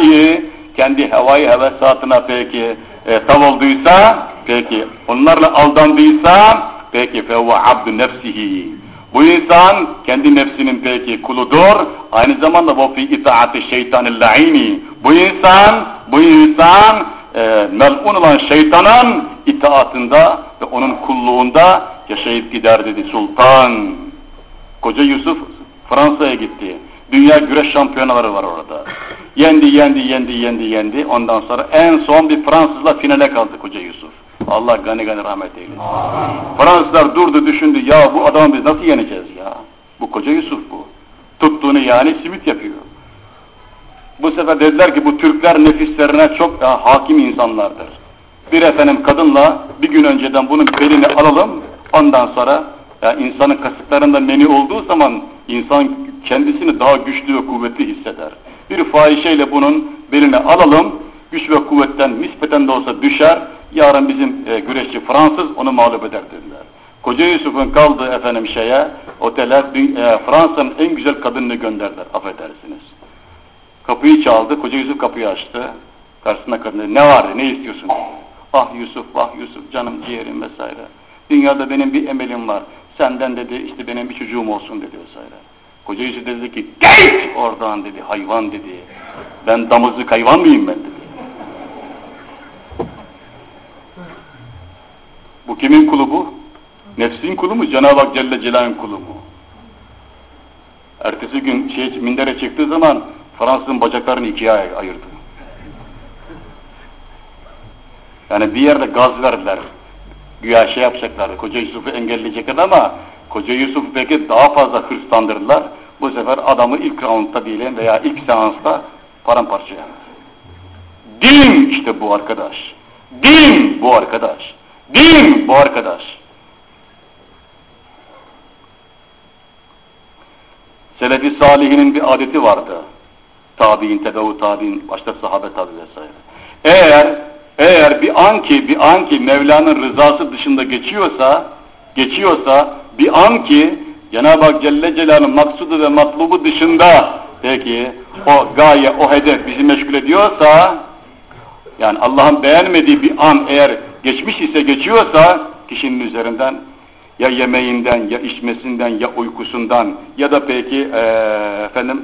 kendi hevayı hevesatına peki e, tav olduysa peki onlarla aldandıysa peki fe abdu nefsihi bu insan kendi nefsinin peki kuludur. Aynı zamanda bu fi itaati şeytanil la'ini. Bu insan, bu insan e, melun olan şeytanın itaatında ve onun kulluğunda yaşayıp gider dedi sultan. Koca Yusuf Fransa'ya gitti. Dünya güreş şampiyonaları var orada. Yendi, yendi, yendi, yendi, yendi. Ondan sonra en son bir Fransızla finale kaldı koca Yusuf. Allah gani gani rahmet eylesin. Fransızlar durdu düşündü ya bu adamı biz nasıl yeneceğiz ya? Bu koca Yusuf bu. Tuttuğunu yani simit yapıyor. Bu sefer dediler ki bu Türkler nefislerine çok daha hakim insanlardır. Bir efendim kadınla bir gün önceden bunun belini alalım ondan sonra ya insanın kasıklarında meni olduğu zaman insan kendisini daha güçlü ve kuvvetli hisseder. Bir fahişeyle bunun belini alalım, güç ve kuvvetten nispeten de olsa düşer, yarın bizim e, güreşçi Fransız onu mağlup eder dediler. Koca Yusuf'un kaldığı efendim şeye, otele e, Fransa'nın en güzel kadınını gönderdiler, affedersiniz. Kapıyı çaldı, Koca Yusuf kapıyı açtı. Karşısında kadın dedi, ne var ne istiyorsun? Ah Yusuf, ah Yusuf, canım ciğerim vesaire. Dünyada benim bir emelim var. Senden dedi, işte benim bir çocuğum olsun dedi vesaire. Koca Yusuf dedi ki, git oradan dedi, hayvan dedi. Ben damızlık hayvan mıyım ben dedi. Bu kimin kulu bu? Nefsin kulu mu? Cenab-ı Hak Celle Celal'in kulu mu? Ertesi gün şey, mindere çıktığı zaman Fransız'ın bacaklarını ikiye ayırdı. Yani bir yerde gaz verdiler. Güya şey yapacaklardı. Koca Yusuf'u engelleyecekler ama Koca Yusuf belki daha fazla hırslandırdılar. Bu sefer adamı ilk roundda diyelim veya ilk seansta paramparça yaptı. Din işte bu arkadaş. Din bu arkadaş. Din bu arkadaş. Selefi salihinin bir adeti vardı. Tabi'in, tebevu tabi'in, başta sahabe tabi vesaire. Eğer eğer bir an ki bir an ki Mevla'nın rızası dışında geçiyorsa geçiyorsa bir an ki Cenab-ı Hak Celle Celal'ın maksudu ve matlubu dışında peki o gaye, o hedef bizi meşgul ediyorsa yani Allah'ın beğenmediği bir an eğer geçmiş ise geçiyorsa kişinin üzerinden ya yemeğinden, ya içmesinden, ya uykusundan ya da peki e, efendim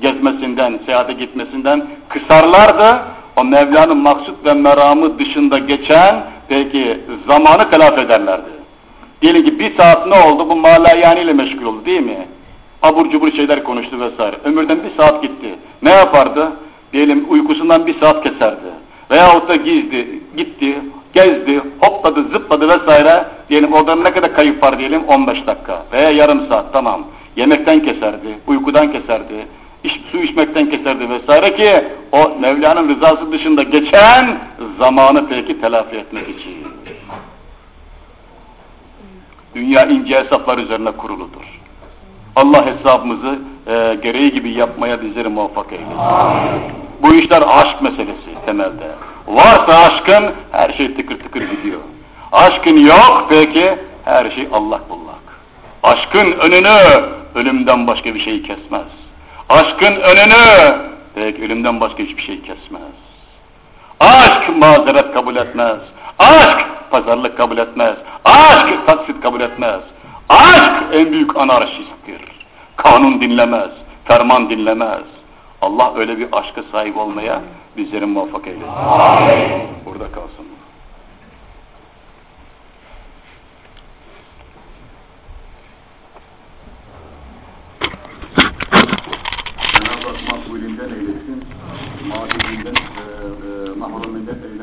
gezmesinden, seyahate gitmesinden kısarlardı. O Mevla'nın maksut ve meramı dışında geçen peki zamanı telafi ederlerdi. Diyelim ki bir saat ne oldu? Bu malayani ile meşgul oldu değil mi? Abur cubur şeyler konuştu vesaire. Ömürden bir saat gitti. Ne yapardı? Diyelim uykusundan bir saat keserdi. Veyahut da gizdi, gitti, gezdi, hopladı, zıpladı vesaire. Diyelim oradan ne kadar kayıp var diyelim 15 dakika veya yarım saat tamam. Yemekten keserdi, uykudan keserdi, iş, su içmekten keserdi vesaire ki o Mevla'nın rızası dışında geçen zamanı peki telafi etmek için. Dünya ince hesaplar üzerine kuruludur. Allah hesabımızı e, gereği gibi yapmaya bizleri muvaffak eylesin. Bu işler aşk meselesi temelde. Varsa aşkın her şey tıkır tıkır gidiyor. Aşkın yok peki her şey Allah bullak. Aşkın önünü ölümden başka bir şey kesmez. Aşkın önünü peki ölümden başka hiçbir şey kesmez. Aşk mazeret kabul etmez. Aşk pazarlık kabul etmez. Aşk taksit kabul etmez. Aşk en büyük anarşisttir. Kanun dinlemez, ferman dinlemez. Allah öyle bir aşka sahip olmaya bizleri muvaffak eylesin. Amin. Burada kalsın. Cenab-ı Hak makbulinden eylesin, mağdurinden, e, e, mahruminden eylemesin.